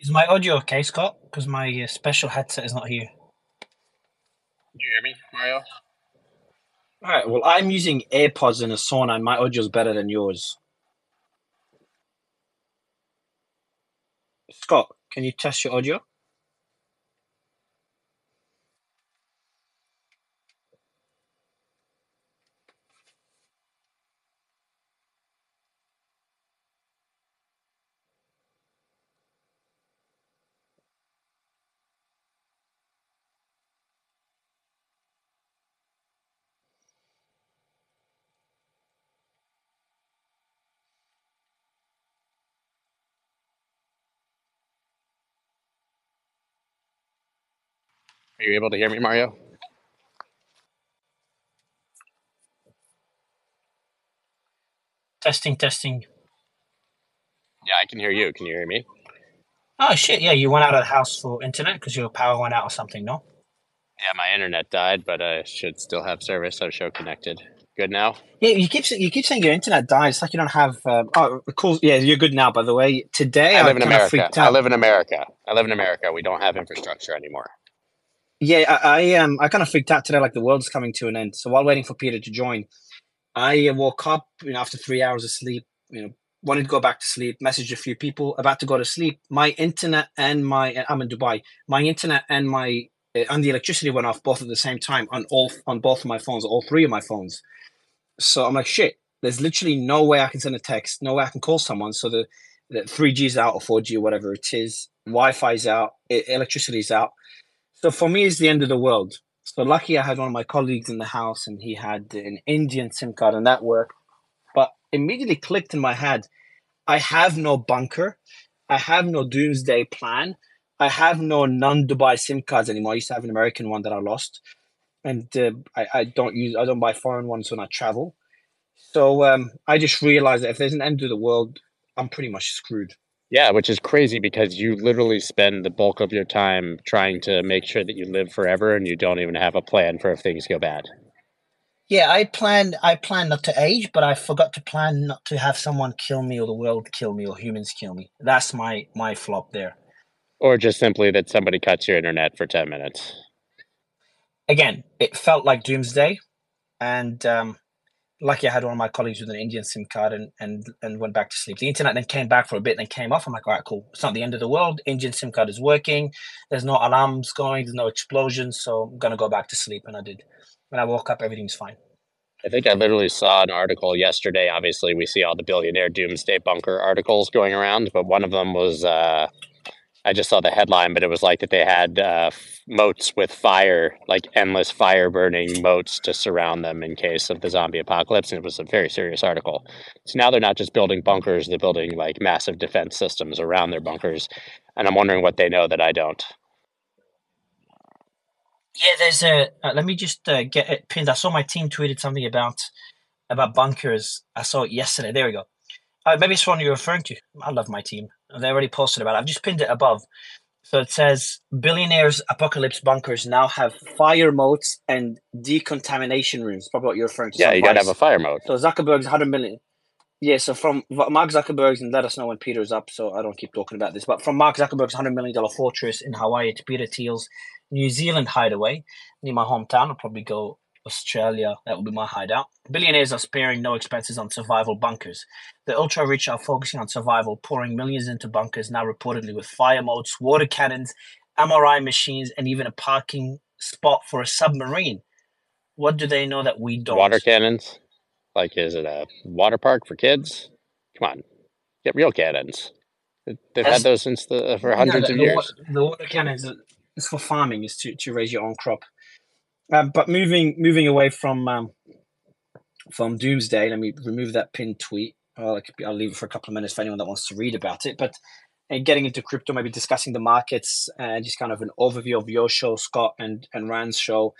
Is my audio okay, Scott? Because my uh, special headset is not here. Can you hear me, Mario? All right. Well, I'm using AirPods in a sauna, and my audio is better than yours. Scott, can you test your audio? Are you able to hear me, Mario? Testing, testing. Yeah, I can hear you. Can you hear me? Oh shit! Yeah, you went out of the house for internet because your power went out or something. No. Yeah, my internet died, but I should still have service. I'm show connected. Good now. Yeah, you keep you keep saying your internet died. It's like you don't have. Um, oh, cool. Yeah, you're good now. By the way, today I I, live in America. I live in America. I live in America. We don't have infrastructure anymore. Yeah, I, I um I kind of freaked out today, like the world's coming to an end. So while waiting for Peter to join, I uh, woke up, you know, after three hours of sleep, you know, wanted to go back to sleep, messaged a few people, about to go to sleep. My internet and my I'm in Dubai. My internet and my uh, and the electricity went off both at the same time on all on both of my phones, all three of my phones. So I'm like, shit. There's literally no way I can send a text, no way I can call someone. So the the 3G's out or 4G or whatever it is, Wi-Fi's out, e- electricity's out. So for me, it's the end of the world. So lucky I had one of my colleagues in the house and he had an Indian SIM card and that worked. But immediately clicked in my head, I have no bunker. I have no doomsday plan. I have no non-Dubai SIM cards anymore. I used to have an American one that I lost. And uh, I, I don't use, I don't buy foreign ones when I travel. So um, I just realized that if there's an end to the world, I'm pretty much screwed. Yeah, which is crazy because you literally spend the bulk of your time trying to make sure that you live forever and you don't even have a plan for if things go bad. Yeah, I planned. I planned not to age, but I forgot to plan not to have someone kill me or the world kill me or humans kill me. That's my my flop there. Or just simply that somebody cuts your internet for 10 minutes. Again, it felt like doomsday, and um, lucky I had one of my colleagues with an Indian SIM card and and and went back to sleep. The internet then came back for a bit, and then came off. I'm like, all right, cool. It's not the end of the world. Indian SIM card is working. There's no alarms going. There's no explosions. So I'm gonna go back to sleep, and I did. When I woke up, everything's fine. I think I literally saw an article yesterday. Obviously, we see all the billionaire doomsday bunker articles going around, but one of them was uh, I just saw the headline, but it was like that they had uh, moats with fire, like endless fire burning moats to surround them in case of the zombie apocalypse. And it was a very serious article. So now they're not just building bunkers, they're building like massive defense systems around their bunkers. And I'm wondering what they know that I don't. Yeah, there's a. Uh, let me just uh, get it pinned. I saw my team tweeted something about about bunkers. I saw it yesterday. There we go. Uh, maybe it's one you're referring to. I love my team. They already posted about it. I've just pinned it above. So it says billionaires apocalypse bunkers now have fire moats and decontamination rooms. Probably what you're referring to. Yeah, you got to have a fire moat. So Zuckerberg's 100 million. Yeah, so from Mark Zuckerberg's, and let us know when Peter's up, so I don't keep talking about this, but from Mark Zuckerberg's $100 million fortress in Hawaii to Peter Thiel's New Zealand hideaway near my hometown, I'll probably go Australia. That will be my hideout. Billionaires are sparing no expenses on survival bunkers. The ultra rich are focusing on survival, pouring millions into bunkers now reportedly with fire moats, water cannons, MRI machines, and even a parking spot for a submarine. What do they know that we don't? Water cannons. Like, is it a water park for kids? Come on, get real cannons. They've That's- had those since the for No, hundreds the, of the years. the water cannon is is for farming, is to, to raise your own crop. Um, but moving moving away from um, from doomsday, let me remove that pinned tweet. I'll, I'll leave it for a couple of minutes for anyone that wants to read about it. But uh, getting into crypto, maybe discussing the markets, uh, just kind of an overview of your show, Scott and and Rand's show.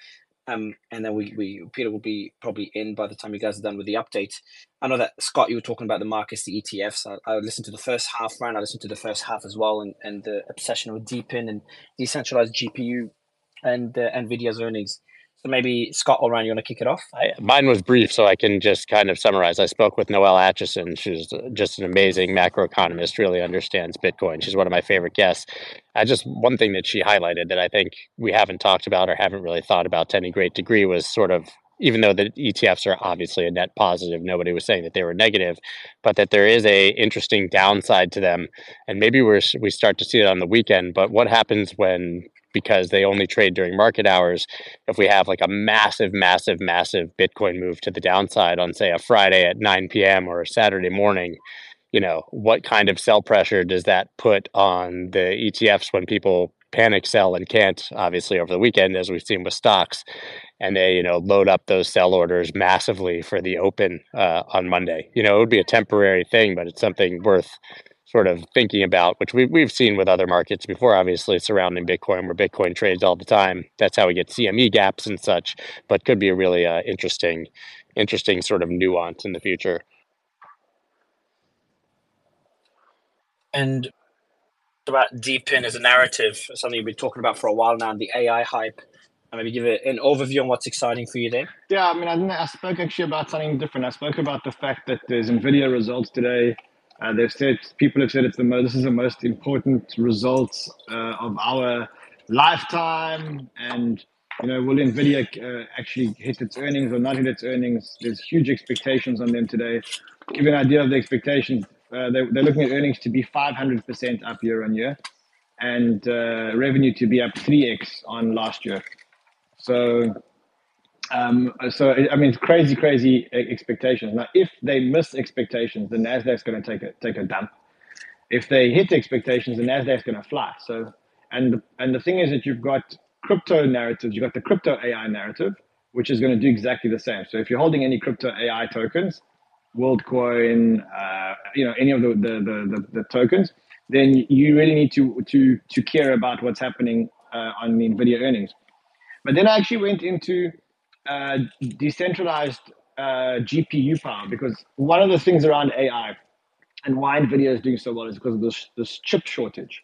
Um, and then we, we Peter will be probably in by the time you guys are done with the update. I know that Scott, you were talking about the markets, the ETFs. I, I listened to the first half, Rand. I listened to the first half as well, and, and the obsession with DePIN and decentralized GPU and uh, Nvidia's earnings. So maybe Scott or Ryan, you want to kick it off? I, mine was brief, so I can just kind of summarize. I spoke with Noelle Acheson. She's just an amazing macroeconomist, really understands Bitcoin. She's one of my favorite guests. I just one thing that she highlighted that I think we haven't talked about or haven't really thought about to any great degree was sort of even though the ETFs are obviously a net positive, nobody was saying that they were negative, but that there is a interesting downside to them, and maybe we're we start to see it on the weekend. But what happens when because they only trade during market hours. If we have like a massive, massive, massive Bitcoin move to the downside on, say, a Friday at 9 p.m. or a Saturday morning, you know, what kind of sell pressure does that put on the ETFs when people panic sell and can't, obviously, over the weekend, as we've seen with stocks? And they, you know, load up those sell orders massively for the open uh, on Monday. You know, it would be a temporary thing, but it's something worth sort of thinking about, which we, we've seen with other markets before, obviously surrounding Bitcoin, where Bitcoin trades all the time. That's how we get CME gaps and such, but could be a really uh, interesting, interesting sort of nuance in the future. And about DePIN as a narrative, something you've been talking about for a while now, and the AI hype. And maybe give it an overview on what's exciting for you there. Yeah, I mean, I, I spoke actually about something different. I spoke about the fact that there's NVIDIA results today uh, they've said people have said it's the most, this is the most important results uh, of our lifetime, and you know will Nvidia uh, actually hit its earnings or not hit its earnings? There's huge expectations on them today. To give you an idea of the expectations, uh, they're, they're looking at earnings to be 500% up year on year, and uh, revenue to be up 3x on last year. So um, so I mean, it's crazy, crazy expectations. Now, if they miss expectations, the Nasdaq's going to take a take a dump. If they hit expectations, the Nasdaq's going to fly. So, and the, and the thing is that you've got crypto narratives. You've got the crypto AI narrative, which is going to do exactly the same. So, if you're holding any crypto AI tokens, WorldCoin, uh, you know, any of the the, the the, the tokens, then you really need to to to care about what's happening uh, on the Nvidia earnings. But then I actually went into uh, decentralized uh, GPU power because one of the things around AI and why NVIDIA is doing so well is because of this, this chip shortage.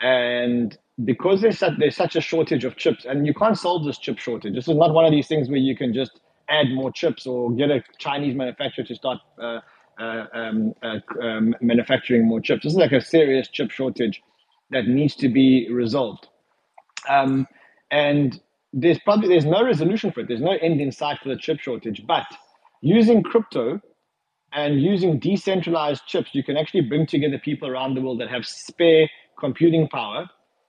And because there's such, there's such a shortage of chips, and you can't solve this chip shortage. This is not one of these things where you can just add more chips or get a Chinese manufacturer to start uh, uh, um, uh, um, manufacturing more chips. This is like a serious chip shortage that needs to be resolved. Um, and there's probably there's no resolution for it. There's no end in sight for the chip shortage. But using crypto and using decentralized chips, you can actually bring together people around the world that have spare computing power,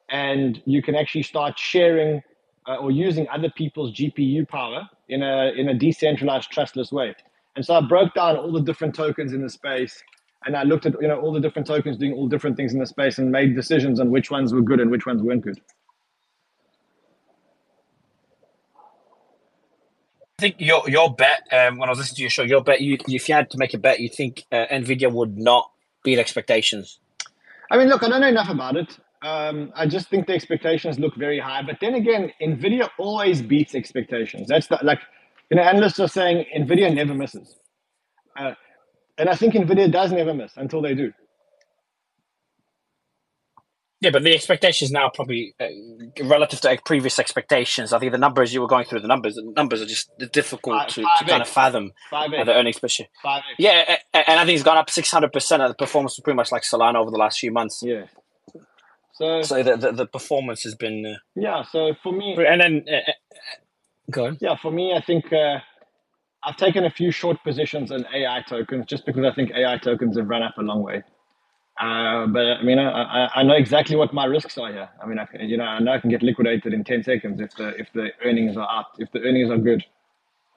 and you can actually start sharing uh, or using other people's GPU power in a in a decentralized, trustless way. And so I broke down all the different tokens in the space, and I looked at you know all the different tokens doing all different things in the space, and made decisions on which ones were good and which ones weren't good. I think your your bet um, when I was listening to your show, your bet you if you had to make a bet, you think uh, Nvidia would not beat expectations. I mean, look, I don't know enough about it. Um, I just think the expectations look very high. But then again, Nvidia always beats expectations. That's the, like, you know, analysts are saying Nvidia never misses, uh, and I think Nvidia does never miss until they do. Yeah, but the expectations now probably uh, relative to previous expectations. I think the numbers you were going through the numbers. The numbers are just difficult five, to, five to kind of fathom. Five the earnings per share. Yeah, and I think it's gone up six hundred percent. Of the performance was pretty much like Solana over the last few months. Yeah. So, so the, the, the performance has been. Uh, yeah. So for me, and then uh, uh, go on. Yeah, for me, I think uh, I've taken a few short positions in AI tokens just because I think AI tokens have run up a long way. Uh, but I mean, I, I know exactly what my risks are here. I mean, I, you know, I know I can get liquidated in ten seconds if the if the earnings are up, if the earnings are good.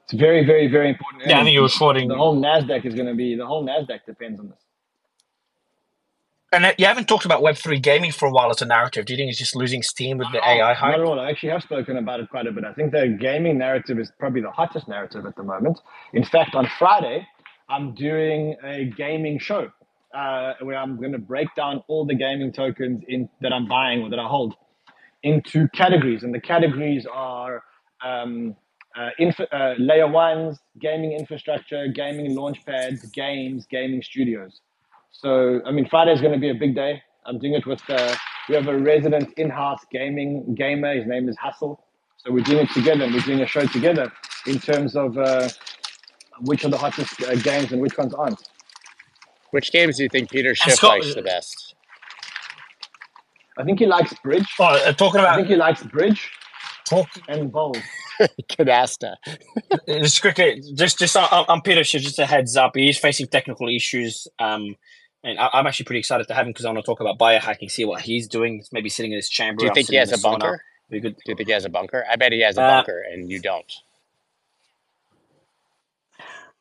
It's very, very, very important. Yeah, I think you were shorting. The whole Nasdaq is going to be the whole Nasdaq depends on this. And you haven't talked about Web three gaming for a while as a narrative. Do you think it's just losing steam with the AI hype? Not at all. I actually have spoken about it quite a bit. I think the gaming narrative is probably the hottest narrative at the moment. In fact, on Friday, I'm doing a gaming show uh, where I'm going to break down all the gaming tokens in that I'm buying or that I hold into categories, and the categories are um, uh, inf- uh, layer ones, gaming infrastructure, gaming launchpads, games, gaming studios. So, I mean, Friday is going to be a big day. I'm doing it with, uh, we have a resident in-house gaming gamer. His name is Hustle. So we're doing it together and we're doing a show together in terms of uh, which are the hottest uh, games and which ones aren't. Which games do you think Peter Schiff Scott- likes the best? I think he likes bridge. Oh, uh, talking I think he likes bridge talk, and bowls. Canasta. just quickly, just just I'm Peter Schiff, just a heads up, he is facing technical issues. Um, and I, I'm actually pretty excited to have him because I want to talk about biohacking, see what he's doing. Maybe sitting in his chamber. Do you think he has a sauna. bunker? Be good. Do you think he has a bunker? I bet he has a Uh, bunker, and you don't.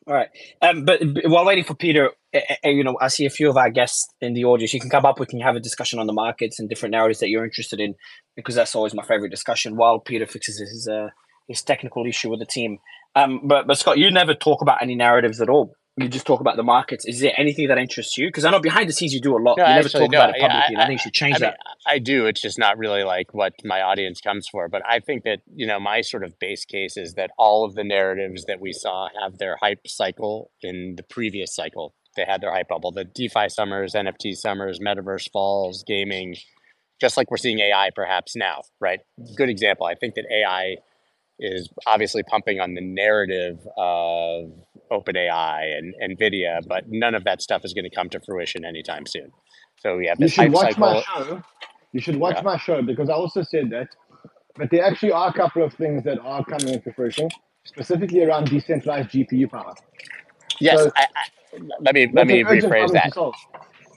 All right. Um, but, but while waiting for Peter, uh, uh, you know, I see a few of our guests in the audience. You can come up, we can have a discussion on the markets and different narratives that you're interested in, because that's always my favorite discussion. While Peter fixes his uh, his technical issue with the team, um, but but Scott, you never talk about any narratives at all. You just talk about the markets. Is there anything that interests you? Because I know behind the scenes you do a lot. No, you never actually, talk no, about it yeah, publicly. and I, I- think you should change I mean, that. I do. It's just not really like what my audience comes for. But I think that, you know, my sort of base case is that all of the narratives that we saw have their hype cycle in the previous cycle. They had their hype bubble. The DeFi summers, NFT summers, metaverse falls, gaming, just like we're seeing AI perhaps now, right? Good example. I think that AI is obviously pumping on the narrative of OpenAI and NVIDIA, but none of that stuff is going to come to fruition anytime soon. So we have You should watch cycle. my show. You should watch Yeah. my show because I also said that. But there actually are a couple of things that are coming into fruition, specifically around decentralized GPU power. Yes, So- I, I, let me let me rephrase that.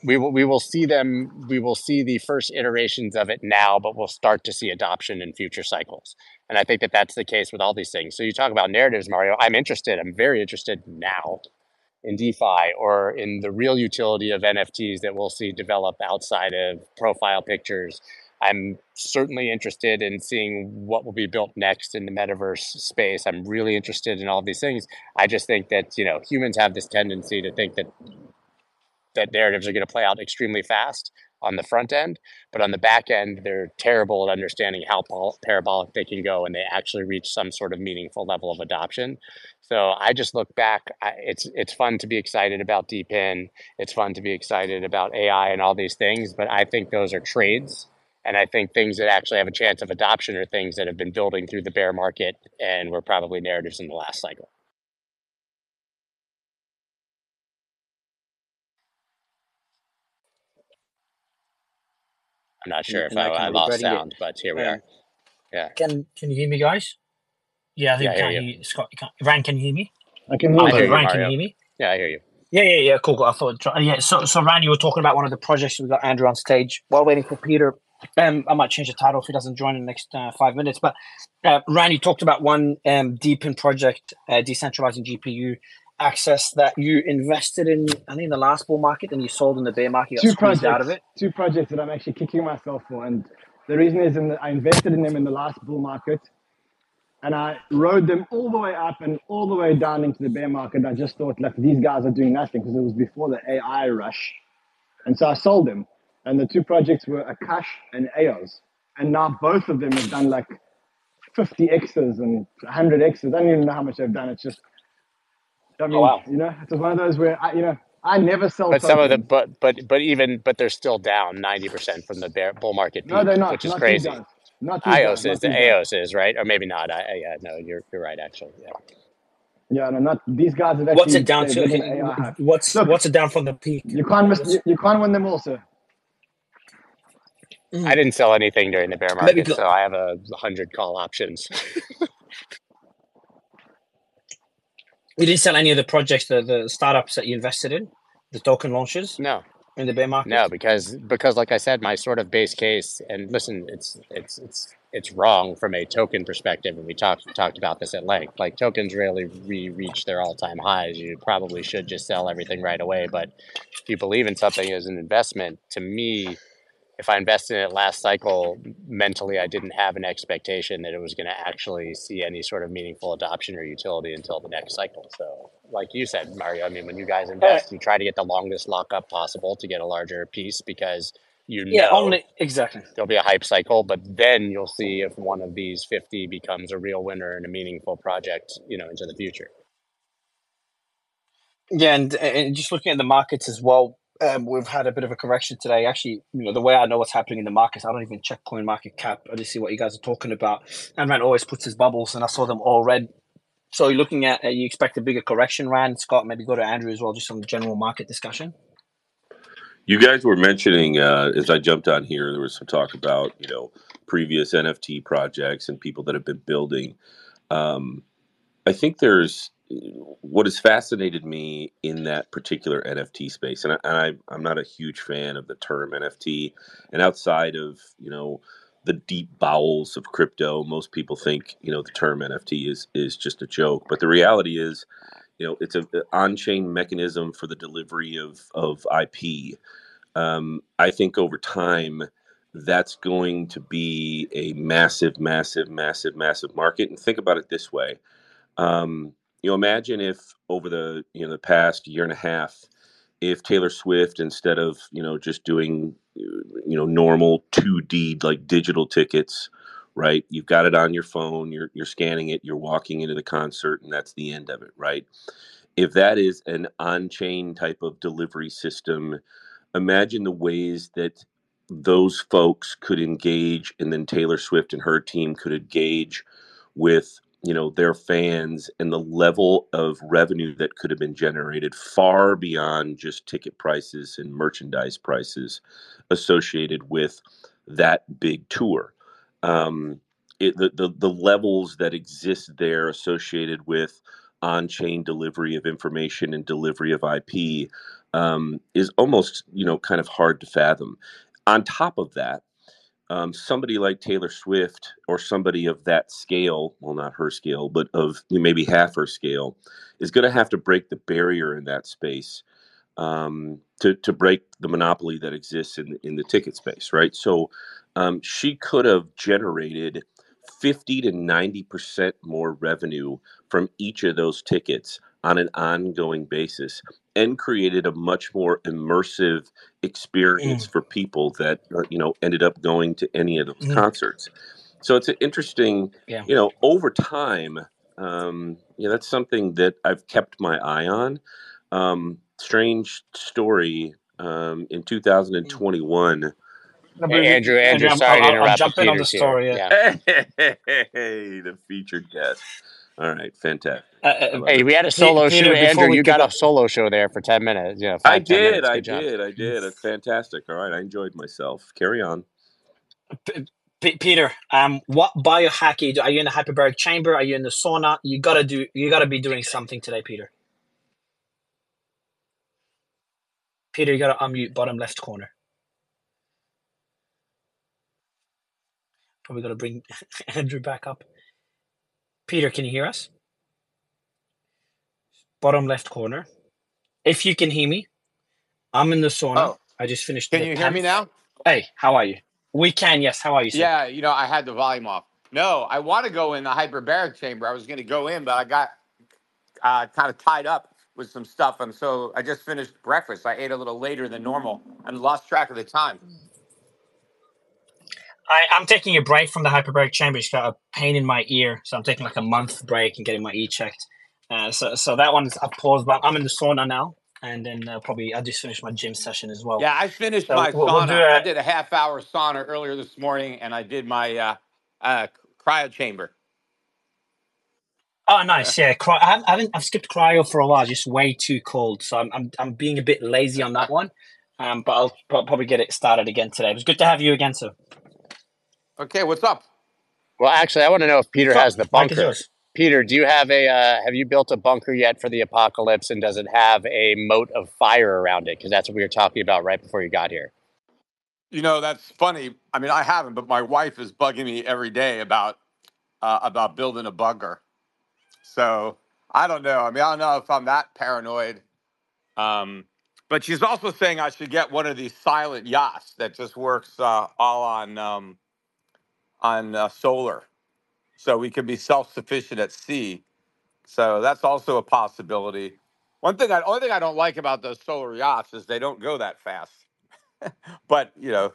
We will we will see them. We will see the first iterations of it now, but we'll start to see adoption in future cycles. And I think that that's the case with all these things. So you talk about narratives, Mario. I'm interested. I'm very interested now in DeFi or in the real utility of NFTs that we'll see develop outside of profile pictures. I'm certainly interested in seeing what will be built next in the metaverse space. I'm really interested in all these things. I just think that you know humans have this tendency to think that that narratives are going to play out extremely fast on the front end, but on the back end, they're terrible at understanding how parabolic they can go, and they actually reach some sort of meaningful level of adoption. So I just look back. I, it's it's fun to be excited about DePIN. It's fun to be excited about AI and all these things, but I think those are trades. And I think things that actually have a chance of adoption are things that have been building through the bear market and were probably narratives in the last cycle. I'm not sure if And I I, can I lost regretting it. sound, but here we Um, are. Can Can you hear me, guys? Yeah, I think Yeah, I hear can't you. hear you. Scott, you can't. Ryan, can you hear me? I can I hear hear you. you, Ryan, can you hear me? Yeah, I hear you. Yeah, yeah, yeah. Cool. cool. I thought. Yeah. So, so Ryan, you were talking about one of the projects. We got Andrew on stage while waiting for Peter. Um, I might change the title if he doesn't join in the next uh, five minutes. But uh, Ryan, you talked about one um, DePIN project, uh, decentralizing GPU access that you invested in. I think in the last bull market, and you sold in the bear market. Two projects, out of it. two projects that I'm actually kicking myself for, and the reason is in the, I invested in them in the last bull market, and I rode them all the way up and all the way down into the bear market. I just thought, like, these guys are doing nothing because it was before the AI rush, and so I sold them. And the two projects were Akash and EOS, and now both of them have done like 50 X's and 100 X's. I don't even know how much they've done. It's just, I mean, wow. you know, it's one of those where I, you know, I never sell. But some of the tokens. but but but even but they're still down ninety percent from the bear bull market peak, No, they're not. which is not crazy. These guys. Not these guys. iOS Not is the these guys. AOS is right, or maybe not. I, I yeah, no, you're you're right actually. Yeah. Yeah, no, not these guys have actually. What's it down they've to? got an AI hype. What's Look, What's it down from the peak? You can't miss. You, you can't win them all, sir. Mm. I didn't sell anything during the bear Maybe market, go- so I have a hundred call options. You didn't sell any of the projects, the, the startups that you invested in, the token launches no, in the bear market. no, because because like I said, my sort of base case, and listen, it's it's it's it's wrong from a token perspective, and we talked talked about this at length. Like tokens rarely re reach their all time highs. You probably should just sell everything right away. But if you believe in something as an investment, to me, if I invested in it last cycle, mentally I didn't have an expectation that it was going to actually see any sort of meaningful adoption or utility until the next cycle. So, like you said, Mario, I mean, when you guys invest, you try to get the longest lockup possible to get a larger piece because you Yeah, know only exactly. there'll be a hype cycle, but then you'll see if one of these 50 becomes a real winner and a meaningful project, you know, into the future. Yeah, and, and just looking at the markets as well, um, we've had a bit of a correction today. Actually, you know, the way I know what's happening in the markets, I don't even check coin market cap. I just see what you guys are talking about. And Rand always puts his bubbles, and I saw them all red. So you're looking at, uh, you expect a bigger correction, Rand, Scott, maybe go to Andrew as well, just on the general market discussion. You guys were mentioning uh, as I jumped on here, there was some talk about you know previous NFT projects and people that have been building. Um, I think there's what has fascinated me in that particular NFT space, and, I, and I, I'm not a huge fan of the term NFT, and outside of you know the deep bowels of crypto, most people think you know the term NFT is is just a joke, but the reality is, you know, it's a on-chain mechanism for the delivery of of IP. Um, I think over time, that's going to be a massive, massive, massive, massive market. And think about it this way. Um, you know, imagine if over the you know the past year and a half, if Taylor Swift instead of you know just doing you know normal 2D like digital tickets, right? You've got it on your phone, you're you're scanning it, you're walking into the concert, and that's the end of it, right? If that is an on-chain type of delivery system, imagine the ways that those folks could engage, and then Taylor Swift and her team could engage with you know their fans and the level of revenue that could have been generated far beyond just ticket prices and merchandise prices associated with that big tour um, it, the, the the levels that exist there associated with on-chain delivery of information and delivery of IP um, is almost you know kind of hard to fathom. On top of that, um, somebody like Taylor Swift or somebody of that scale, well, not her scale, but of maybe half her scale, is going to have to break the barrier in that space um, to, to break the monopoly that exists in, in the ticket space, right? So um, she could have generated 50 to 90% more revenue from each of those tickets on an ongoing basis and created a much more immersive experience mm. for people that uh, you know ended up going to any of those mm. concerts so it's an interesting yeah. you know over time um, yeah that's something that i've kept my eye on um, strange story um, in 2021 Hey, Andrew, Andrew, sorry I'll, to interrupt. I'll jump in on the story. Yeah. Hey, the featured guest. All right, fantastic. Uh, uh hey, we had a solo Peter, show, Andrew. You got a solo show there for ten minutes. Yeah, I did. I job. did. I did. It's fantastic. All right, I enjoyed myself. Carry on. P- P- Peter, um, what biohacking are you in the hyperbaric chamber? Are you in the sauna? You gotta do. You gotta be doing something today, Peter. Peter, you gotta unmute bottom left corner. Probably gotta bring Andrew back up. Peter, can you hear us? Bottom left corner. If you can hear me, I'm in the sauna. Oh. I just finished. Can you hear me now? Hey, how are you? We can, yes. How are you? Sir? Yeah, you know, I had the volume off. No, I want to go in the hyperbaric chamber. I was going to go in, but I got uh, kind of tied up with some stuff, and so I just finished breakfast. I ate a little later than normal and lost track of the time. I, am taking a break from the hyperbaric chamber. It's got a pain in my ear, so I'm taking like a month break and getting my ear checked. Uh, so, so that one's a pause, but I'm in the sauna now, and then uh, probably I just finished my gym session as well. Yeah, I finished so my we'll, sauna. We'll I did a half hour sauna earlier this morning, and I did my uh, uh, cryo chamber. Oh, nice. Yeah, Cry- I haven't, I haven't, skipped cryo for a while. Just way too cold, so I'm, I'm, I'm being a bit lazy on that one. Um, but I'll probably get it started again today. It was good to have you again, sir. Okay, what's up? Well, actually, I want to know if Peter has the bunker. Peter, do you have a uh, have you built a bunker yet for the apocalypse, and does it have a moat of fire around it? Because that's what we were talking about right before you got here. You know, that's funny. I mean, I haven't, but my wife is bugging me every day about uh, about building a bunker. So I don't know. I mean, I don't know if I'm that paranoid. Um, but she's also saying I should get one of these silent yachts that just works uh, all on um, on uh, solar, so we can be self sufficient at sea. So that's also a possibility. One thing, I only thing I don't like about those solar yachts is they don't go that fast. but you know,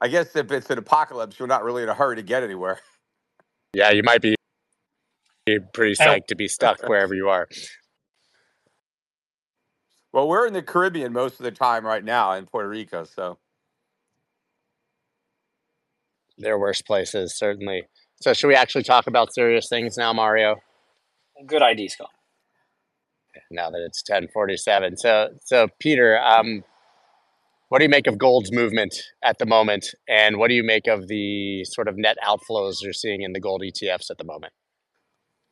I guess if it's an apocalypse, you're not really in a hurry to get anywhere. Yeah, you might be pretty psyched to be stuck wherever you are. Well, we're in the Caribbean most of the time right now in Puerto Rico, so There worst places, certainly. So, should we actually talk about serious things now, Mario? Good idea, Scott. Now that it's ten forty-seven. So, so Peter, um, what do you make of gold's movement at the moment, and what do you make of the sort of net outflows you're seeing in the gold ETFs at the moment?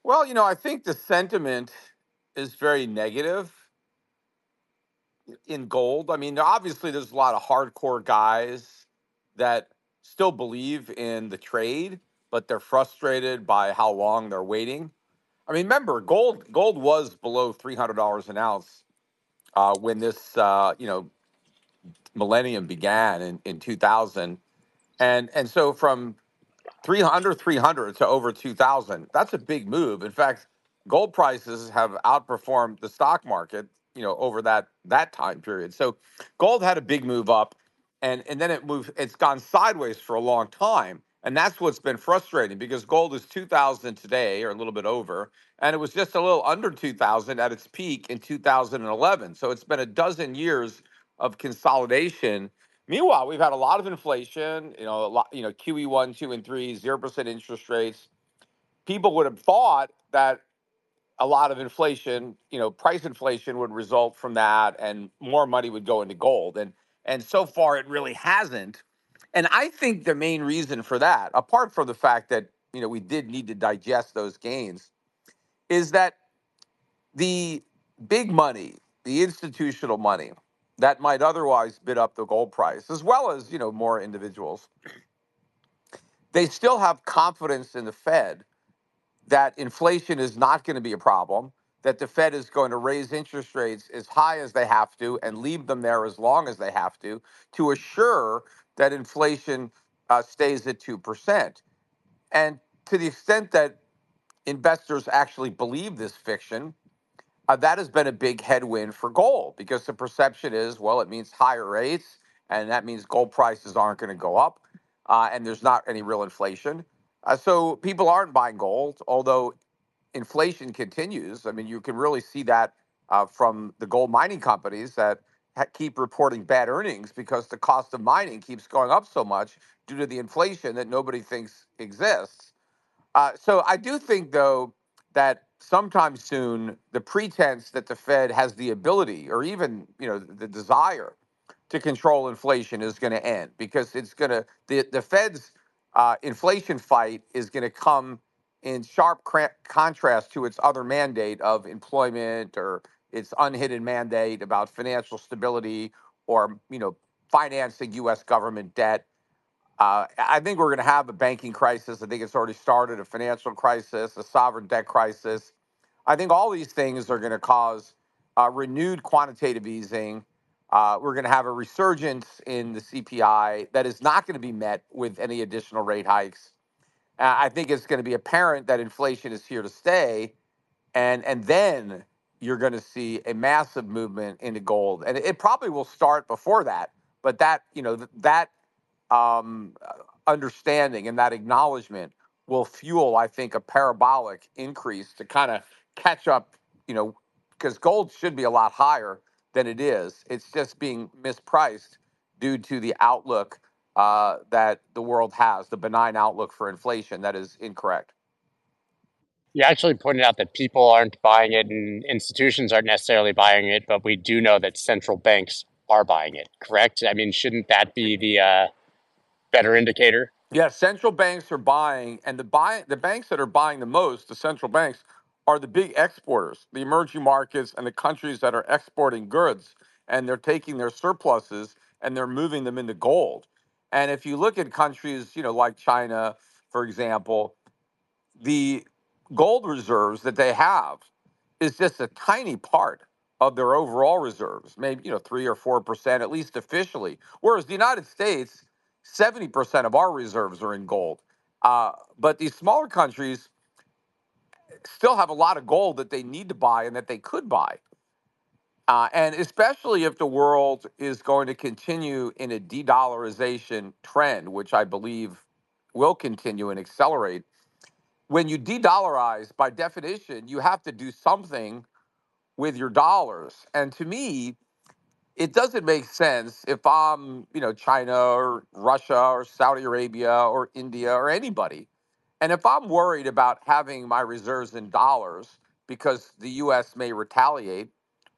well, you know, I think the sentiment is very negative in gold. I mean, obviously, there's a lot of hardcore guys that still believe in the trade, but they're frustrated by how long they're waiting. I mean, remember, gold gold was below three hundred dollars an ounce uh, when this uh, you know millennium began in, in two thousand, and and so from 300 under 300 to over 2000 that's a big move. In fact gold prices have outperformed the stock market you know over that that time period. So gold had a big move up and and then it moved it's gone sideways for a long time and that's what's been frustrating because gold is 2000 today or a little bit over and it was just a little under 2000 at its peak in 2011 so it's been a dozen years of consolidation Meanwhile, we've had a lot of inflation, you know, a lot, you know, QE one, two, and three, zero percent interest rates. People would have thought that a lot of inflation, you know, price inflation would result from that, and more money would go into gold. And and so far, it really hasn't. And I think the main reason for that, apart from the fact that you know we did need to digest those gains, is that the big money, the institutional money that might otherwise bid up the gold price, as well as you know more individuals, they still have confidence in the Fed that inflation is not going to be a problem, that the Fed is going to raise interest rates as high as they have to and leave them there as long as they have to to assure that inflation uh, stays at two percent. And to the extent that investors actually believe this fiction, uh, that has been a big headwind for gold because the perception is, well, it means higher rates, and that means gold prices aren't going to go up, uh, and there's not any real inflation. Uh, so people aren't buying gold, although inflation continues. I mean, you can really see that uh, from the gold mining companies that ha- keep reporting bad earnings because the cost of mining keeps going up so much due to the inflation that nobody thinks exists. Uh, so I do think, though, that sometime soon the pretense that the Fed has the ability or even you know the desire to control inflation is going to end because it's going to the the Fed's uh, inflation fight is going to come in sharp contrast to its other mandate of employment or its unhidden mandate about financial stability or you know financing U.S. government debt uh, I think we're going to have a banking crisis. I think it's already started a financial crisis, a sovereign debt crisis. I think all these things are going to cause uh, renewed quantitative easing. Uh, we're going to have a resurgence in the CPI that is not going to be met with any additional rate hikes. Uh, I think it's going to be apparent that inflation is here to stay, and and then you're going to see a massive movement into gold, and it probably will start before that. But that you know th- that um, understanding and that acknowledgement will fuel, I think, a parabolic increase to kind of catch up, you know, because gold should be a lot higher than it is. It's just being mispriced due to the outlook uh, that the world has, the benign outlook for inflation that is incorrect. You actually pointed out that people aren't buying it and institutions aren't necessarily buying it, but we do know that central banks are buying it, correct? I mean, shouldn't that be the uh, better indicator? Yeah, central banks are buying, and the buy the banks that are buying the most, the central banks, are the big exporters, the emerging markets, and the countries that are exporting goods, and they're taking their surpluses and they're moving them into gold. And if you look at countries, you know, like China, for example, the gold reserves that they have is just a tiny part of their overall reserves, maybe you know three or four percent, at least officially. Whereas the United States 70% of our reserves are in gold. Uh, but these smaller countries still have a lot of gold that they need to buy and that they could buy. Uh, and especially if the world is going to continue in a de dollarization trend, which I believe will continue and accelerate. When you de dollarize, by definition, you have to do something with your dollars. And to me, it doesn't make sense if I'm, you know, China or Russia or Saudi Arabia or India or anybody. And if I'm worried about having my reserves in dollars because the US may retaliate,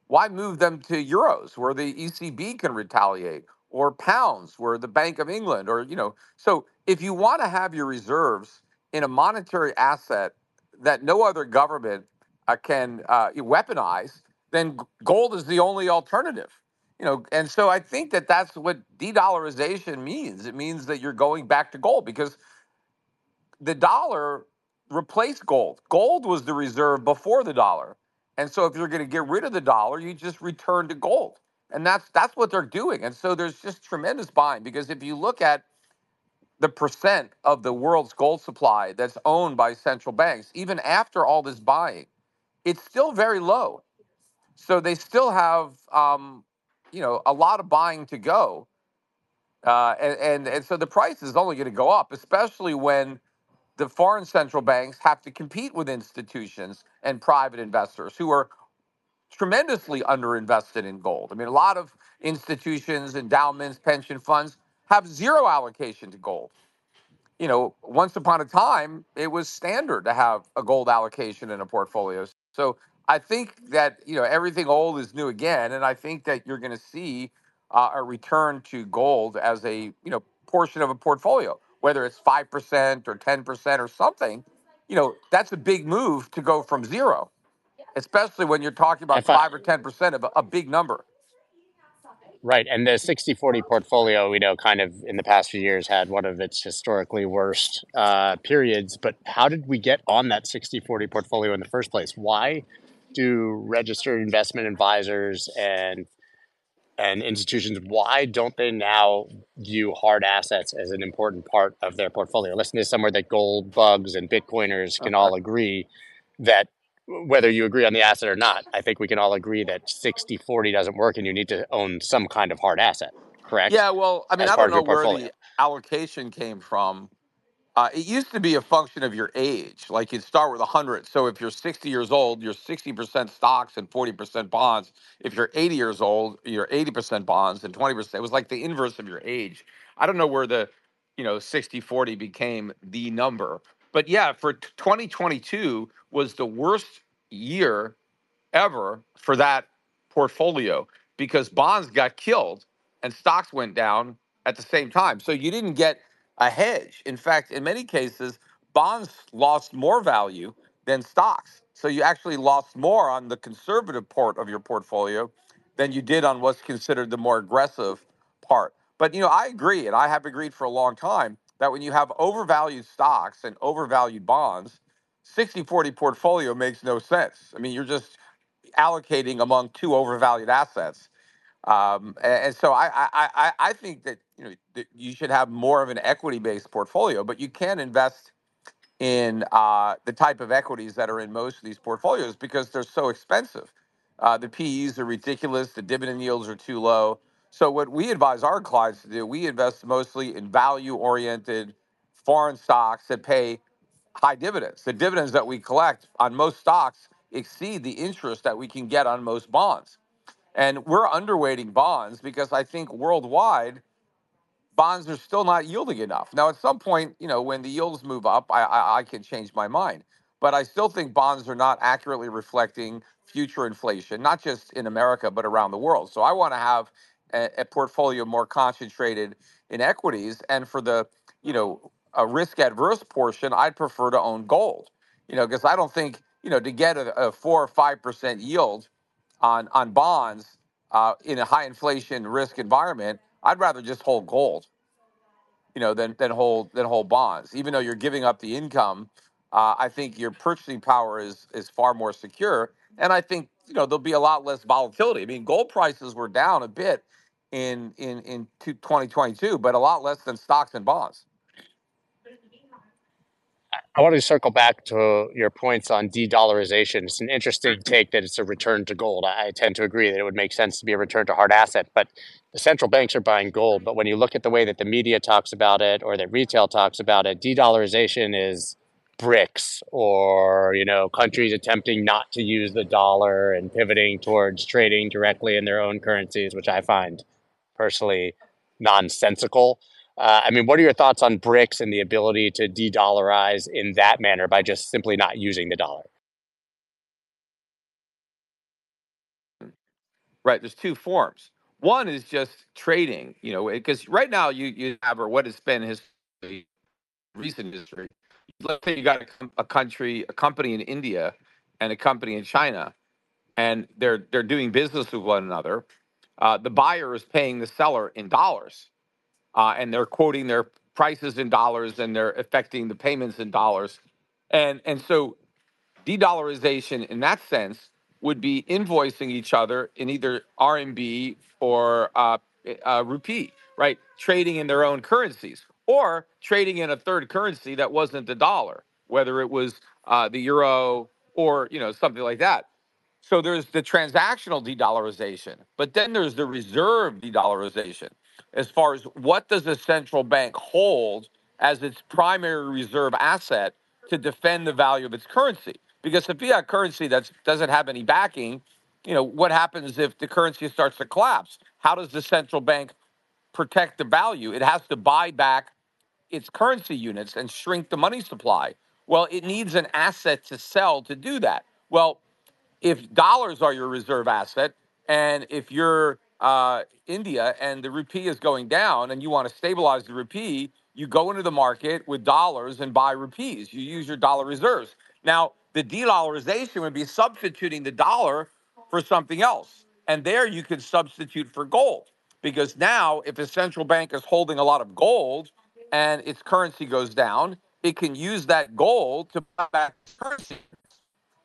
why move them to euros where the ECB can retaliate or pounds where the Bank of England or, you know, so if you want to have your reserves in a monetary asset that no other government uh, can uh, weaponize, then gold is the only alternative you know and so i think that that's what de-dollarization means. It means that you're going back to gold because the dollar replaced gold. Gold was the reserve before the dollar and so if you're going to get rid of the dollar you just return to gold. And that's that's what they're doing. And so there's just tremendous buying because if you look at the percent of the world's gold supply that's owned by central banks even after all this buying it's still very low. So they still have um, you know a lot of buying to go. Uh, and, and and so the price is only going to go up especially when the foreign central banks have to compete with institutions and private investors who are tremendously underinvested in gold i mean a lot of institutions endowments pension funds have zero allocation to gold you know, once upon a time, it was standard to have a gold allocation in a portfolio. So I think that, you know, everything old is new again. And I think that you're going to see uh, a return to gold as a, you know, portion of a portfolio, whether it's 5% or 10% or something, you know, that's a big move to go from zero, especially when you're talking about I, 5 or 10% of a, a big number. right, and the 60-40 portfolio, we know, kind of in the past few years had one of its historically worst uh, periods. But how did we get on that 60-40 portfolio in the first place? Why do registered investment advisors and and institutions, why don't they now view hard assets as an important part of their portfolio? Listen to somewhere that gold bugs and Bitcoiners can all agree that whether you agree on the asset or not, I think we can all agree that 60 40 doesn't work and you need to own some kind of hard asset, correct? Yeah, well, I mean, As I don't know where the allocation came from Uh, it used to be a function of your age. Like you'd start with 100. So if you're 60 years old, you're 60% stocks and 40% bonds. If you're 80 years old, you're 80% bonds and 20%. It was like the inverse of your age. I don't know where the, you know, 60 40 became the number. But yeah, for 2022 was the worst year ever for that portfolio because bonds got killed and stocks went down at the same time. So you didn't get a hedge. In fact, in many cases, bonds lost more value than stocks. So you actually lost more on the conservative part of your portfolio than you did on what's considered the more aggressive part. But you know, I agree and I have agreed for a long time that when you have overvalued stocks and overvalued bonds, 60-40 portfolio makes no sense. I mean, you're just allocating among two overvalued assets. Um, a- and, so I, I, I, I think that you know that you should have more of an equity-based portfolio, but you can invest in uh, the type of equities that are in most of these portfolios because they're so expensive. Uh, the PEs are ridiculous. The dividend yields are too low. So what we advise our clients to do, we invest mostly in value-oriented foreign stocks that pay high dividends. The dividends that we collect on most stocks exceed the interest that we can get on most bonds. And we're underweighting bonds because I think worldwide bonds are still not yielding enough. Now, at some point, you know, when the yields move up, I, I, I can change my mind. But I still think bonds are not accurately reflecting future inflation, not just in America, but around the world. So I want to have a, a portfolio more concentrated in equities. And for the, you know, a risk adverse portion, I'd prefer to own gold, you know, because I don't think, you know, to get a, a four or 5% yield on, on bonds uh, in a high inflation risk environment, I'd rather just hold gold you know, than than hold than hold bonds. Even though you're giving up the income, uh, I think your purchasing power is is far more secure, and I think you know there'll be a lot less volatility. I mean, gold prices were down a bit in in in 2022, but a lot less than stocks and bonds. I want to circle back to your points on de-dollarization. It's an interesting mm-hmm. take that it's a return to gold. I tend to agree that it would make sense to be a return to hard asset, but the central banks are buying gold. But when you look at the way that the media talks about it or that retail talks about it, de-dollarization is BRICS or you know countries attempting not to use the dollar and pivoting towards trading directly in their own currencies, which I find personally nonsensical. Uh, I mean, what are your thoughts on BRICS and the ability to de-dollarize in that manner by just simply not using the dollar? Right. There's two forms. One is just trading, you know, because right now you you have or what has been his recent history. Let's say you got a, a country, a company in India, and a company in China, and they're they're doing business with one another. Uh, the buyer is paying the seller in dollars, uh, and they're quoting their prices in dollars, and they're affecting the payments in dollars, and and so de-dollarization in that sense would be invoicing each other in either RMB or uh, uh, rupee, right? Trading in their own currencies or trading in a third currency that wasn't the dollar, whether it was uh, the euro or you know something like that. So there's the transactional de-dollarization, but then there's the reserve de-dollarization. As far as what does a central bank hold as its primary reserve asset to defend the value of its currency? Because the fiat currency that doesn't have any backing, you know, what happens if the currency starts to collapse? How does the central bank protect the value? It has to buy back its currency units and shrink the money supply. Well, it needs an asset to sell to do that. Well, if dollars are your reserve asset, and if you're uh, India and the rupee is going down and you want to stabilize the rupee, you go into the market with dollars and buy rupees. You use your dollar reserves. Now, the de-dollarization would be substituting the dollar for something else. And there you could substitute for gold. Because now, if a central bank is holding a lot of gold and its currency goes down, it can use that gold to buy back currency.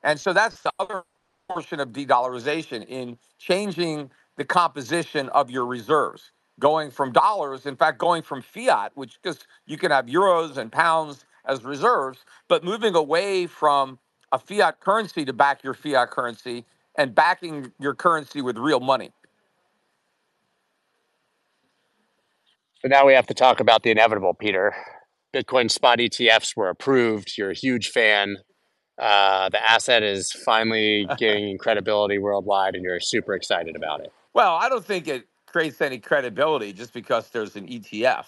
And so that's the other portion of de-dollarization in changing the composition of your reserves, going from dollars, in fact, going from fiat, which just you can have euros and pounds as reserves, but moving away from a fiat currency to back your fiat currency and backing your currency with real money. So now we have to talk about the inevitable, Peter. Bitcoin spot ETFs were approved. You're a huge fan. Uh, the asset is finally gaining credibility worldwide, and you're super excited about it. Well, I don't think it creates any credibility just because there's an ETF.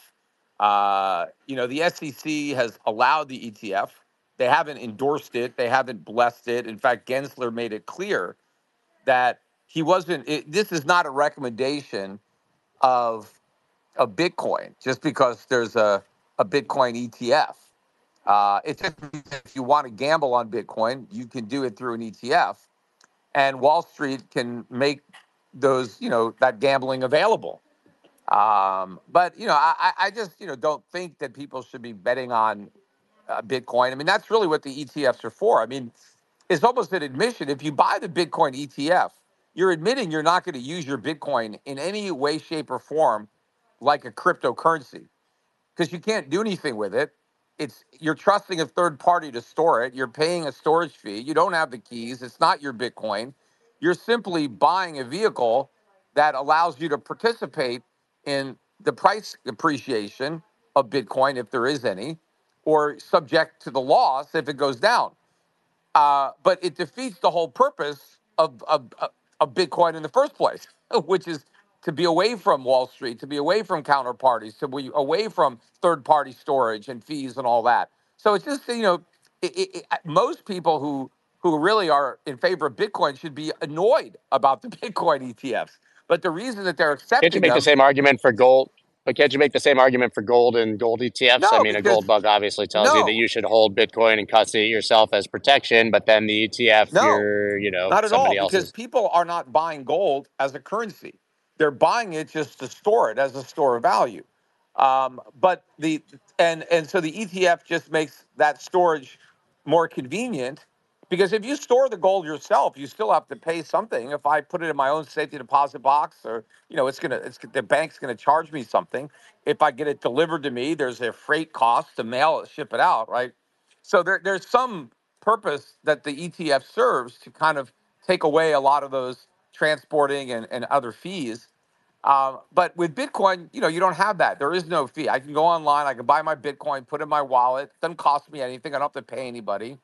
Uh, you know, the SEC has allowed the ETF. They haven't endorsed it. They haven't blessed it. In fact, Gensler made it clear that he wasn't. It, this is not a recommendation of a Bitcoin just because there's a a Bitcoin ETF. Uh, it's just if you want to gamble on Bitcoin, you can do it through an ETF, and Wall Street can make those, you know, that gambling available. Um, but you know, I, I just you know don't think that people should be betting on uh, Bitcoin. I mean, that's really what the ETFs are for. I mean, it's almost an admission. If you buy the Bitcoin ETF, you're admitting you're not going to use your Bitcoin in any way, shape, or form like a cryptocurrency because you can't do anything with it. It's you're trusting a third party to store it. You're paying a storage fee. You don't have the keys. It's not your Bitcoin. You're simply buying a vehicle that allows you to participate in the price appreciation of Bitcoin, if there is any, or subject to the loss if it goes down. Uh, but it defeats the whole purpose of, of, of Bitcoin in the first place, which is to be away from Wall Street, to be away from counterparties, to be away from third party storage and fees and all that. So it's just, you know, it, it, it, most people who, who really are in favor of Bitcoin should be annoyed about the Bitcoin ETFs. But the reason that they're accepting Can't you make them, the same argument for gold? But can't you make the same argument for gold and gold ETFs? No, I mean, a gold bug obviously tells you that you should hold Bitcoin and custody yourself as protection, but then the ETF, No, you're, you know, Not at all, somebody because people are not buying gold as a currency. They're buying it just to store it as a store of value. Um, but the and and so the ETF just makes that storage more convenient because if you store the gold yourself, you still have to pay something. If I put it in my own safety deposit box, or you know, it's gonna it's the bank's gonna charge me something. If I get it delivered to me, there's a freight cost to mail it, ship it out, right? So there, there's some purpose that the ETF serves to kind of take away a lot of those transporting and, and other fees. Um, but with Bitcoin, you know, you don't have that. There is no fee. I can go online, I can buy my Bitcoin, put it in my wallet. Doesn't cost me anything. I don't have to pay anybody.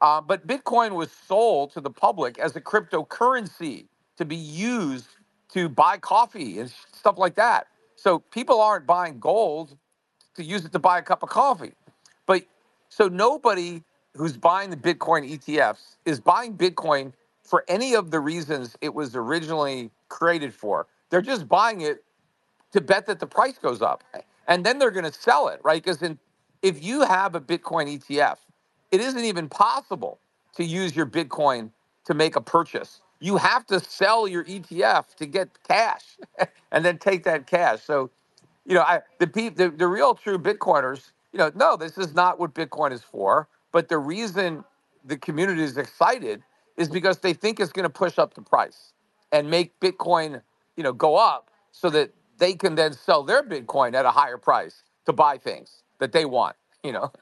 Uh, but Bitcoin was sold to the public as a cryptocurrency to be used to buy coffee and stuff like that. So people aren't buying gold to use it to buy a cup of coffee. But so nobody who's buying the Bitcoin ETFs is buying Bitcoin for any of the reasons it was originally created for. They're just buying it to bet that the price goes up. And then they're going to sell it, right? Because if you have a Bitcoin ETF, it isn't even possible to use your Bitcoin to make a purchase. You have to sell your ETF to get cash and then take that cash. So you know, I the the, the real true Bitcoiners, you know, no, this is not what Bitcoin is for. But the reason the community is excited is because they think it's going to push up the price and make Bitcoin, you know, go up so that they can then sell their Bitcoin at a higher price to buy things that they want, you know.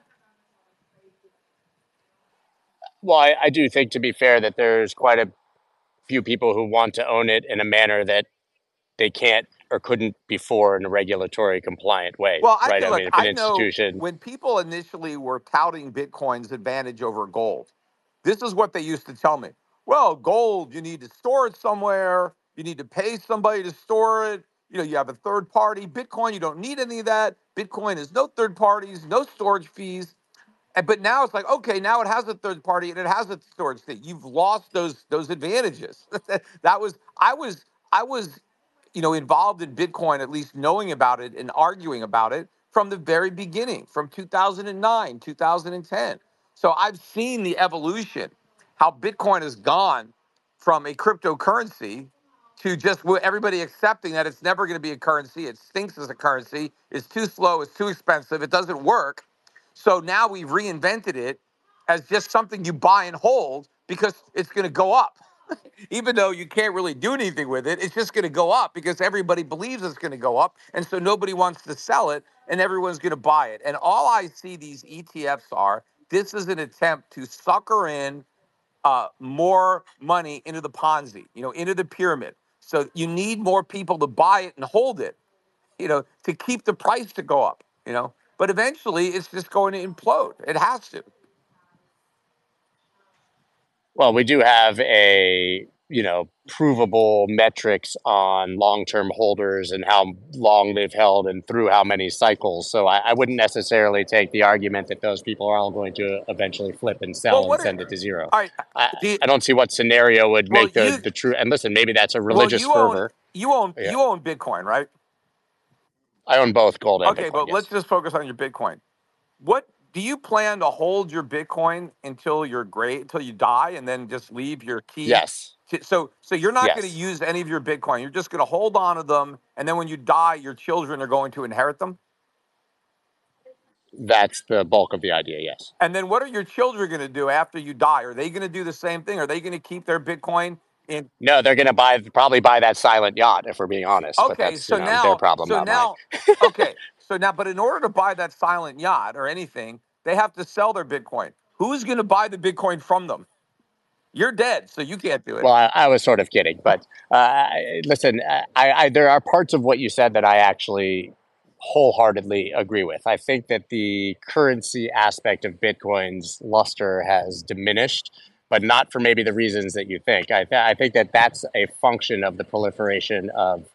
Well, I, I do think, to be fair, that there's quite a few people who want to own it in a manner that they can't or couldn't before in a regulatory compliant way. Well, I right? feel I like mean, if an I know when people initially were touting Bitcoin's advantage over gold, this is what they used to tell me. Well, gold, you need to store it somewhere. You need to pay somebody to store it. You know, you have a third party. Bitcoin, you don't need any of that. Bitcoin is no third parties, no storage fees. But now it's like, okay, now it has a third party and it has a storage fee. You've lost those those advantages. that was I was I was you know, involved in Bitcoin, at least knowing about it and arguing about it from the very beginning, from 2009, 2010. So I've seen the evolution, how Bitcoin has gone from a cryptocurrency to just everybody accepting that it's never going to be a currency. It stinks as a currency. It's too slow. It's too expensive. It doesn't work. So now we've reinvented it as just something you buy and hold because it's going to go up even though you can't really do anything with it, it's just going to go up because everybody believes it's going to go up. And so nobody wants to sell it and everyone's going to buy it. And all I see these ETFs are this is an attempt to sucker in uh, more money into the Ponzi, you know, into the pyramid. So you need more people to buy it and hold it, you know, to keep the price to go up, you know. But eventually it's just going to implode. It has to. well, we do have a you know provable metrics on long-term holders and how long they've held and through how many cycles. So I, I wouldn't necessarily take the argument that those people are all going to eventually flip and sell Well, what and are, send it to zero. all right, I, you, I don't see what scenario would well, make the you, the true. And listen, maybe that's a well, religious you own, fervor. you own, Yeah, you own Bitcoin, right? I own both gold and Okay, Bitcoin. but let's just focus on your Bitcoin. What do you plan to hold your Bitcoin until you're great, until you die, and then just leave your key? Yes. To, so, so you're not going to Yes. use any of your Bitcoin. You're just going to hold on to them, and then when you die, your children are going to inherit them. That's the bulk of the idea. Yes. And then what are your children going to do after you die? Are they going to do the same thing? Are they going to keep their Bitcoin in? No, they're going to buy probably buy that silent yacht if we're being honest. But Okay, that's you so know their now, problem, so now, okay, so now, but in order to buy that silent yacht or anything, they have to sell their Bitcoin. Who's going to buy the Bitcoin from them? You're dead, so you can't do it. Well, I, I was sort of kidding, but uh, listen, I, I there are parts of what you said that I actually wholeheartedly agree with. I think that the currency aspect of Bitcoin's luster has diminished, but not for maybe the reasons that you think. I, th- I think that that's a function of the proliferation of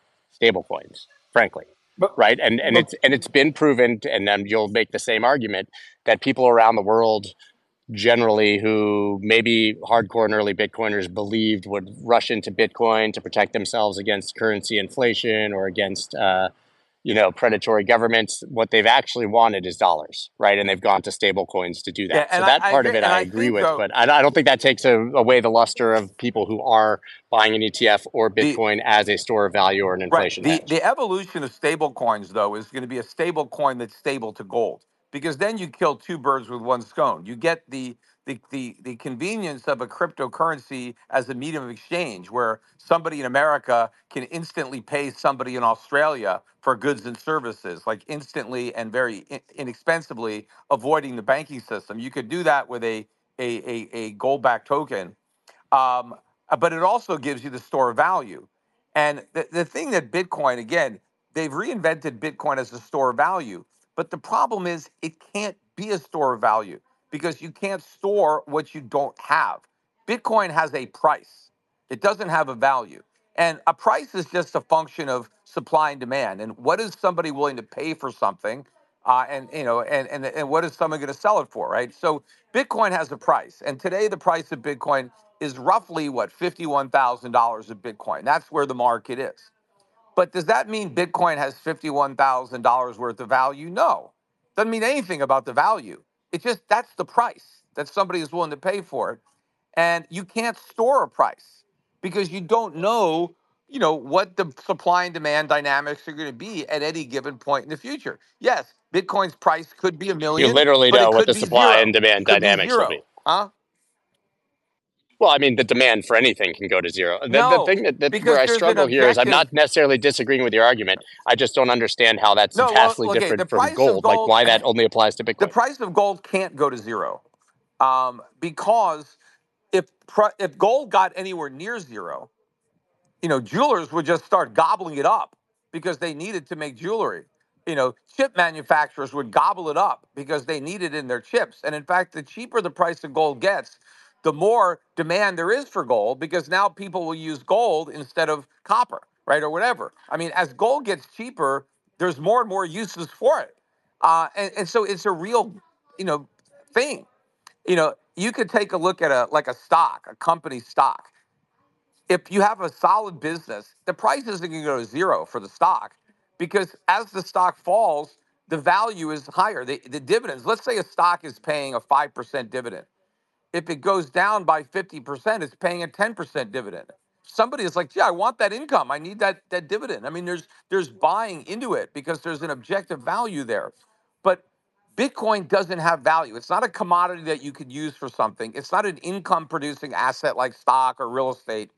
stablecoins, frankly. But Right, and and but it's and it's been proven, to, and then you'll make the same argument that people around the world generally who maybe hardcore and early Bitcoiners believed would rush into Bitcoin to protect themselves against currency inflation or against uh, you know predatory governments. What they've actually wanted is dollars, right? And they've gone to stable coins to do yeah, that. So and I, that I part of it I I agree with, though but I, I don't think that takes a, away the luster of people who are buying an ETF or the Bitcoin as a store of value or an right inflation the hedge. the evolution of stable coins though is going to be a stable coin that's stable to gold because then you kill two birds with one stone. You get the the, the, the convenience of a cryptocurrency as a medium of exchange where somebody in America can instantly pay somebody in Australia for goods and services, like instantly and very in- inexpensively, avoiding the banking system. You could do that with a, a, a, a gold backed token um, uh, but it also gives you the store of value. And the, the thing that Bitcoin, again, they've reinvented Bitcoin as a store of value. But the problem is it can't be a store of value because you can't store what you don't have. Bitcoin has a price, it doesn't have a value. And a price is just a function of supply and demand. And what is somebody willing to pay for something? Uh, and you know, and, and and what is someone going to sell it for, right? So Bitcoin has a price, and today the price of Bitcoin is roughly what fifty-one thousand dollars of Bitcoin. That's where the market is. But does that mean Bitcoin has fifty-one thousand dollars worth of value? No, doesn't mean anything about the value. It's just that's the price that somebody is willing to pay for it, and you can't store a price because you don't know, you know, what the supply and demand dynamics are going to be at any given point in the future. Yes, Bitcoin's price could be a million. You literally know what the supply and demand dynamics will be. huh? Well, I mean, the demand for anything can go to zero. The, the No, thing that, that where I struggle here is I'm not necessarily disagreeing with your argument. I just don't understand how that's No, well, vastly okay, different from of gold. Like why that only applies to Bitcoin. the price of gold can't go to zero, um, because if if gold got anywhere near zero, you know, jewelers would just start gobbling it up because they needed to make jewelry. You know, chip manufacturers would gobble it up because they need it in their chips. And in fact, the cheaper the price of gold gets, the more demand there is for gold because now people will use gold instead of copper, right? Or whatever. I mean, as gold gets cheaper, there's more and more uses for it. Uh, and, and so it's a real, you know, thing. You know, you could take a look at a like a stock, a company stock if you have a solid business, the price isn't going to go to zero for the stock because as the stock falls, the value is higher. The, the dividends, let's say a stock is paying a 5% dividend. If it goes down by 50%, it's paying a 10% dividend. Somebody is like, yeah, I want that income. I need that, that dividend. I mean, there's there's buying into it because there's an objective value there. But Bitcoin doesn't have value. It's not a commodity that you could use for something. It's not an income producing asset like stock or real estate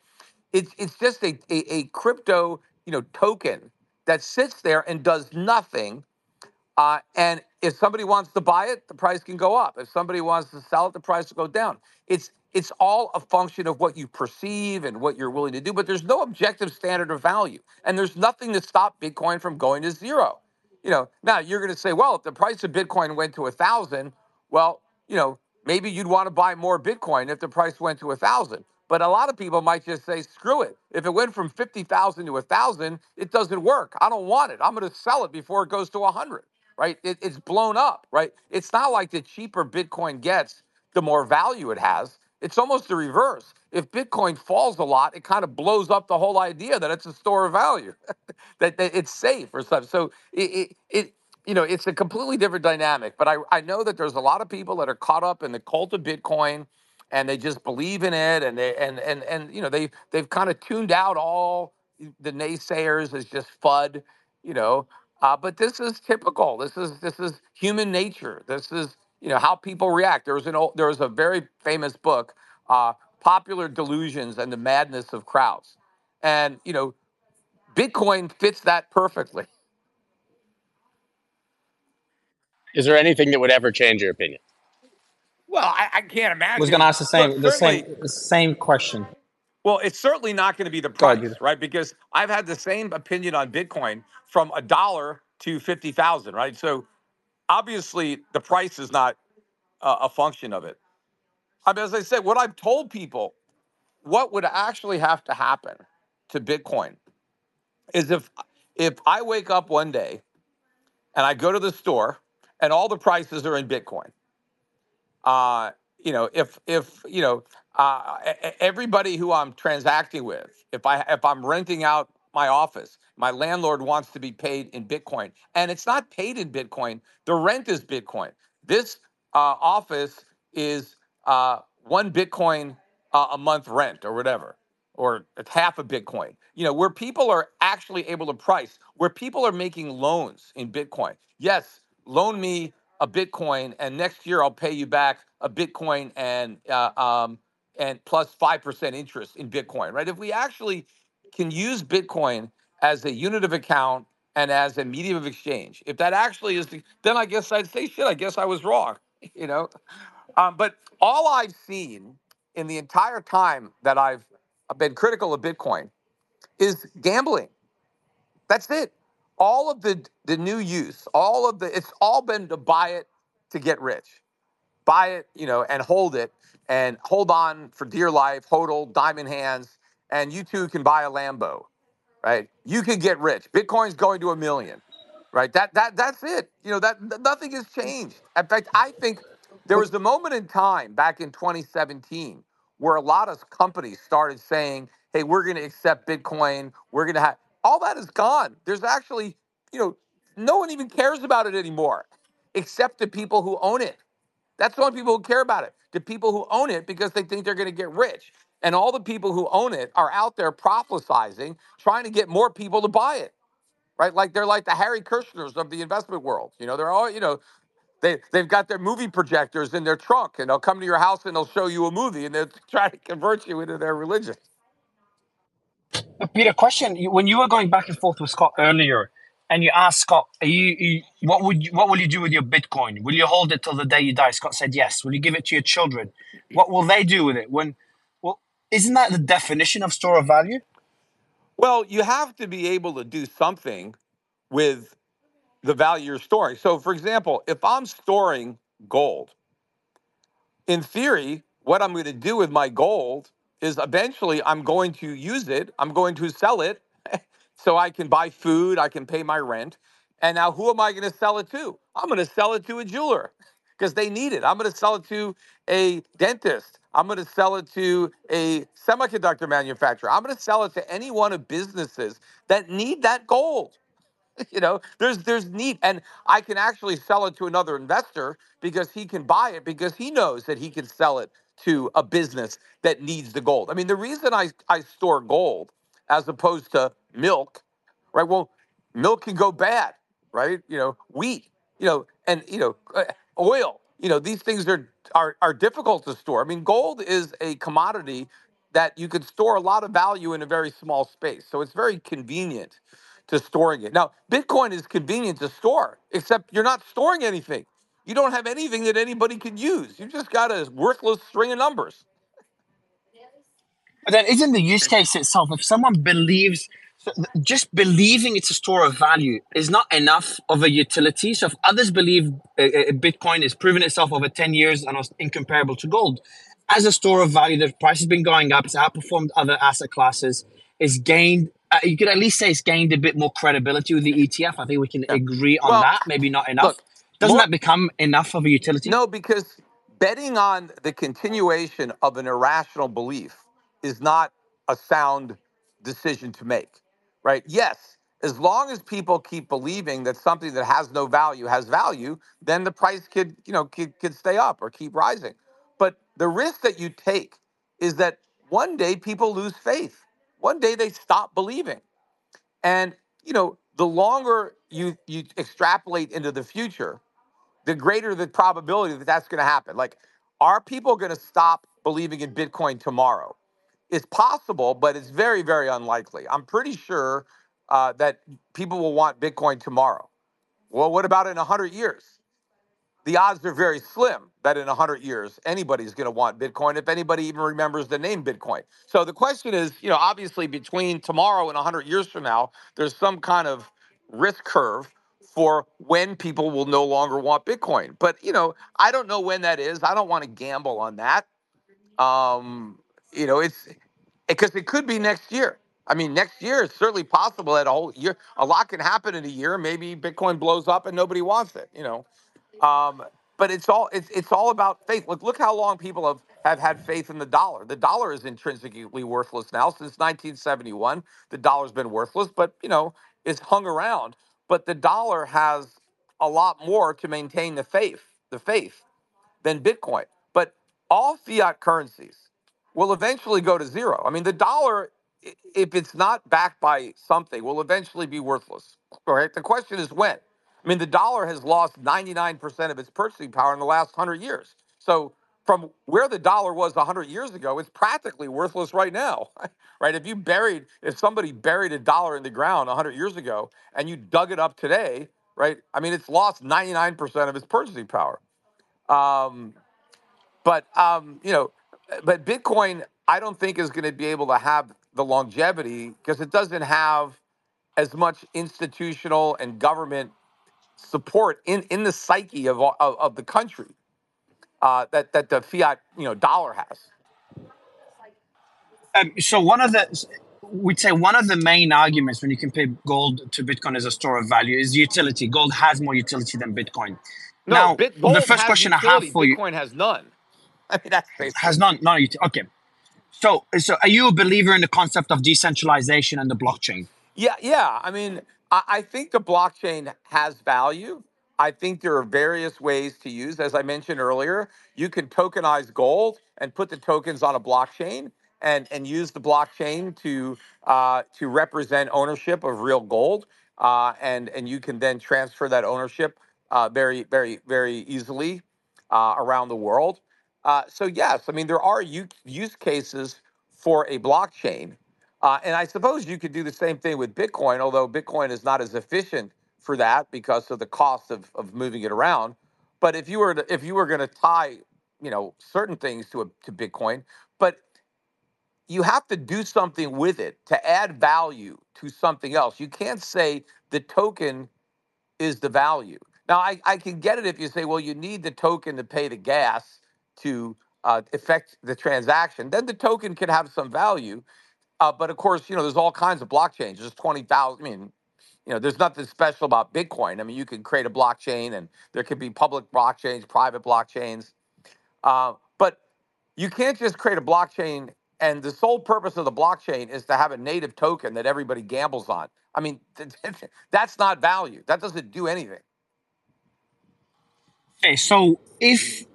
it's it's just a, a, a crypto you know token that sits there and does nothing uh, and if somebody wants to buy it, the price can go up. If somebody wants to sell it, the price will go down. It's it's all a function of what you perceive and what you're willing to do. But there's no objective standard of value, and there's nothing to stop Bitcoin from going to zero. You know, now you're going to say, well, if the price of Bitcoin went to a thousand, well, you know, maybe you'd want to buy more Bitcoin if the price went to a thousand. But a lot of people might just say, screw it. If it went from 50,000 to a thousand, it doesn't work. I don't want it. I'm going to sell it before it goes to a hundred right? It, it's blown up, right? It's not like the cheaper Bitcoin gets, the more value it has. It's almost the reverse. If Bitcoin falls a lot, it kind of blows up the whole idea that it's a store of value, that, that it's safe or something. So it, it, it, you know, it's a completely different dynamic. But I, I know that there's a lot of people that are caught up in the cult of Bitcoin and they just believe in it and they and and and you know they they've kind of tuned out all the naysayers as just FUD, you know. Uh, but this is typical. This is this is human nature. This is you know how people react. There was an old, there was a very famous book, uh, "Popular Delusions and the Madness of Crowds," and you know Bitcoin fits that perfectly. Is there anything that would ever change your opinion? Well, I, I can't imagine. I was going to ask the Look, same the same the same question. Well, it's certainly not going to be the ahead, price, right? Because I've had the same opinion on Bitcoin from a dollar to fifty thousand, right? So obviously, the price is not uh, a function of it. I mean, as I said, what I've told people, what would actually have to happen to Bitcoin is if if I wake up one day and I go to the store and all the prices are in Bitcoin. Uh, you know, if if you know uh, everybody who I'm transacting with, if I if I'm renting out my office, my landlord wants to be paid in Bitcoin, and it's not paid in Bitcoin. The rent is Bitcoin. This uh, office is uh, one Bitcoin uh, a month rent or whatever, or it's half a Bitcoin. You know, where people are actually able to price, where people are making loans in Bitcoin. Yes, loan me a Bitcoin, and next year I'll pay you back a Bitcoin and uh, um, and plus five percent interest in Bitcoin. Right? If we actually can use Bitcoin as a unit of account and as a medium of exchange, if that actually is, the, then I guess I'd say shit. I guess I was wrong. You know, um, but all I've seen in the entire time that I've been critical of Bitcoin is gambling. That's it. All of the the new use, all of the it's all been to buy it to get rich. Buy it, you know, and hold it and hold on for dear life, hodl, diamond hands, and you too can buy a Lambo, right? You can get rich. Bitcoin's going to a million, right? That that that's it. You know, that nothing has changed. In fact, I think there was a moment in time back in 2017 where a lot of companies started saying, "Hey, we're going to accept Bitcoin. We're going to have all that is gone. There's actually, you know, no one even cares about it anymore, except the people who own it. That's the only people who care about it. The people who own it because they think they're going to get rich. And all the people who own it are out there prophesizing, trying to get more people to buy it. Right? Like they're like the Hare Krishnas of the investment world. You know, they're all, you know, they they've got their movie projectors in their trunk and they'll come to your house and they'll show you a movie and they'll try to convert you into their religion. Peter, question: When you were going back and forth with Scott earlier, and you asked Scott, you, you what would you, what will you do with your Bitcoin? Will you hold it till the day you die? Scott said yes. Will you give it to your children? What will they do with it? When well, isn't that the definition of store of value? Well, you have to be able to do something with the value you're storing. So, for example, if I'm storing gold, in theory, what I'm going to do with my gold is eventually I'm going to use it, I'm going to sell it so I can buy food, I can pay my rent. And now who am I going to sell it to? I'm going to sell it to a jeweler because they need it. I'm going to sell it to a dentist. I'm going to sell it to a semiconductor manufacturer. I'm going to sell it to any one of businesses that need that gold. you know there's there's need and i can actually sell it to another investor because he can buy it because he knows that he can sell it to a business that needs the gold i mean the reason i i store gold as opposed to milk right well milk can go bad right you know wheat you know and you know uh, oil you know these things are are are difficult to store i mean gold is a commodity that you could store a lot of value in a very small space so it's very convenient to storing it. Now, Bitcoin is convenient to store, except you're not storing anything. You don't have anything that anybody can use. You just got a worthless string of numbers. But then isn't the use case itself, if someone believes, just believing it's a store of value is not enough of a utility. So if others believe uh, uh, Bitcoin has proven itself over 10 years and is incomparable to gold, as a store of value, the price has been going up, it's outperformed other asset classes, it's gained, uh, you could at least say it's gained a bit more credibility with the ETF. I think we can agree on Well, that, maybe not enough. look, Doesn't more that become enough of a utility? no, because betting on the continuation of an irrational belief is not a sound decision to make. Right? Yes, as long as people keep believing that something that has no value has value, then the price could, you know, could, could stay up or keep rising. But the risk that you take is that one day people lose faith. One day they stop believing. And you know, the longer you you extrapolate into the future, the greater the probability that that's going to happen. Like, are people going to stop believing in Bitcoin tomorrow? It's possible, but it's very, very unlikely. I'm pretty sure uh, that people will want Bitcoin tomorrow. Well, what about in 100 years? the odds are very slim that in 100 years anybody's going to want bitcoin if anybody even remembers the name bitcoin so the question is you know obviously between tomorrow and 100 years from now there's some kind of risk curve for when people will no longer want bitcoin but you know i don't know when that is i don't want to gamble on that um you know it's because it could be next year i mean next year is certainly possible that a whole year a lot can happen in a year maybe bitcoin blows up and nobody wants it you know um, but it's all it's it's all about faith. Look look how long people have have had faith in the dollar. The dollar is intrinsically worthless now since 1971. The dollar's been worthless, but you know it's hung around. But the dollar has a lot more to maintain the faith. The faith than Bitcoin. But all fiat currencies will eventually go to zero. I mean, the dollar, i- if it's not backed by something, will eventually be worthless. Right. The question is when. I mean, the dollar has lost 99% of its purchasing power in the last 100 years. So, from where the dollar was 100 years ago, it's practically worthless right now. right? If you buried, if somebody buried a dollar in the ground 100 years ago and you dug it up today, right? I mean, it's lost 99% of its purchasing power. Um, but um, you know, but Bitcoin, I don't think is going to be able to have the longevity because it doesn't have as much institutional and government support in, in the psyche of, of, of the country uh, that, that the fiat you know dollar has. Um, so one of the we'd say one of the main arguments when you compare gold to Bitcoin as a store of value is utility. Gold has more utility than Bitcoin. No, Now, Bit, the first question I have for you Bitcoin has none. I mean, that's basically has none none utility. Okay, so so are you a believer in the concept of decentralization and the blockchain? Yeah, yeah. I mean, I, I think the blockchain has value. I think there are various ways to use. As I mentioned earlier, you can tokenize gold and put the tokens on a blockchain and and use the blockchain to uh, to represent ownership of real gold. Uh, and and you can then transfer that ownership uh, very very very easily uh, around the world. Uh, so yes, I mean there are use cases for a blockchain uh, and I suppose you could do the same thing with Bitcoin, although Bitcoin is not as efficient for that because of the cost of, of moving it around. But if you were to, if you were going to tie, you know, certain things to a, to Bitcoin, but you have to do something with it to add value to something else. You can't say the token is the value. Now, I, I can get it if you say, well, you need the token to pay the gas to uh, affect the transaction. Then the token can have some value uh, but of course, you know, there's all kinds of blockchains. There's 20,000. I mean, you know, there's nothing special about Bitcoin. I mean, you can create a blockchain and there could be public blockchains, private blockchains. Uh, but you can't just create a blockchain and the sole purpose of the blockchain is to have a native token that everybody gambles on. I mean, that's not value. That doesn't do anything. Okay, so if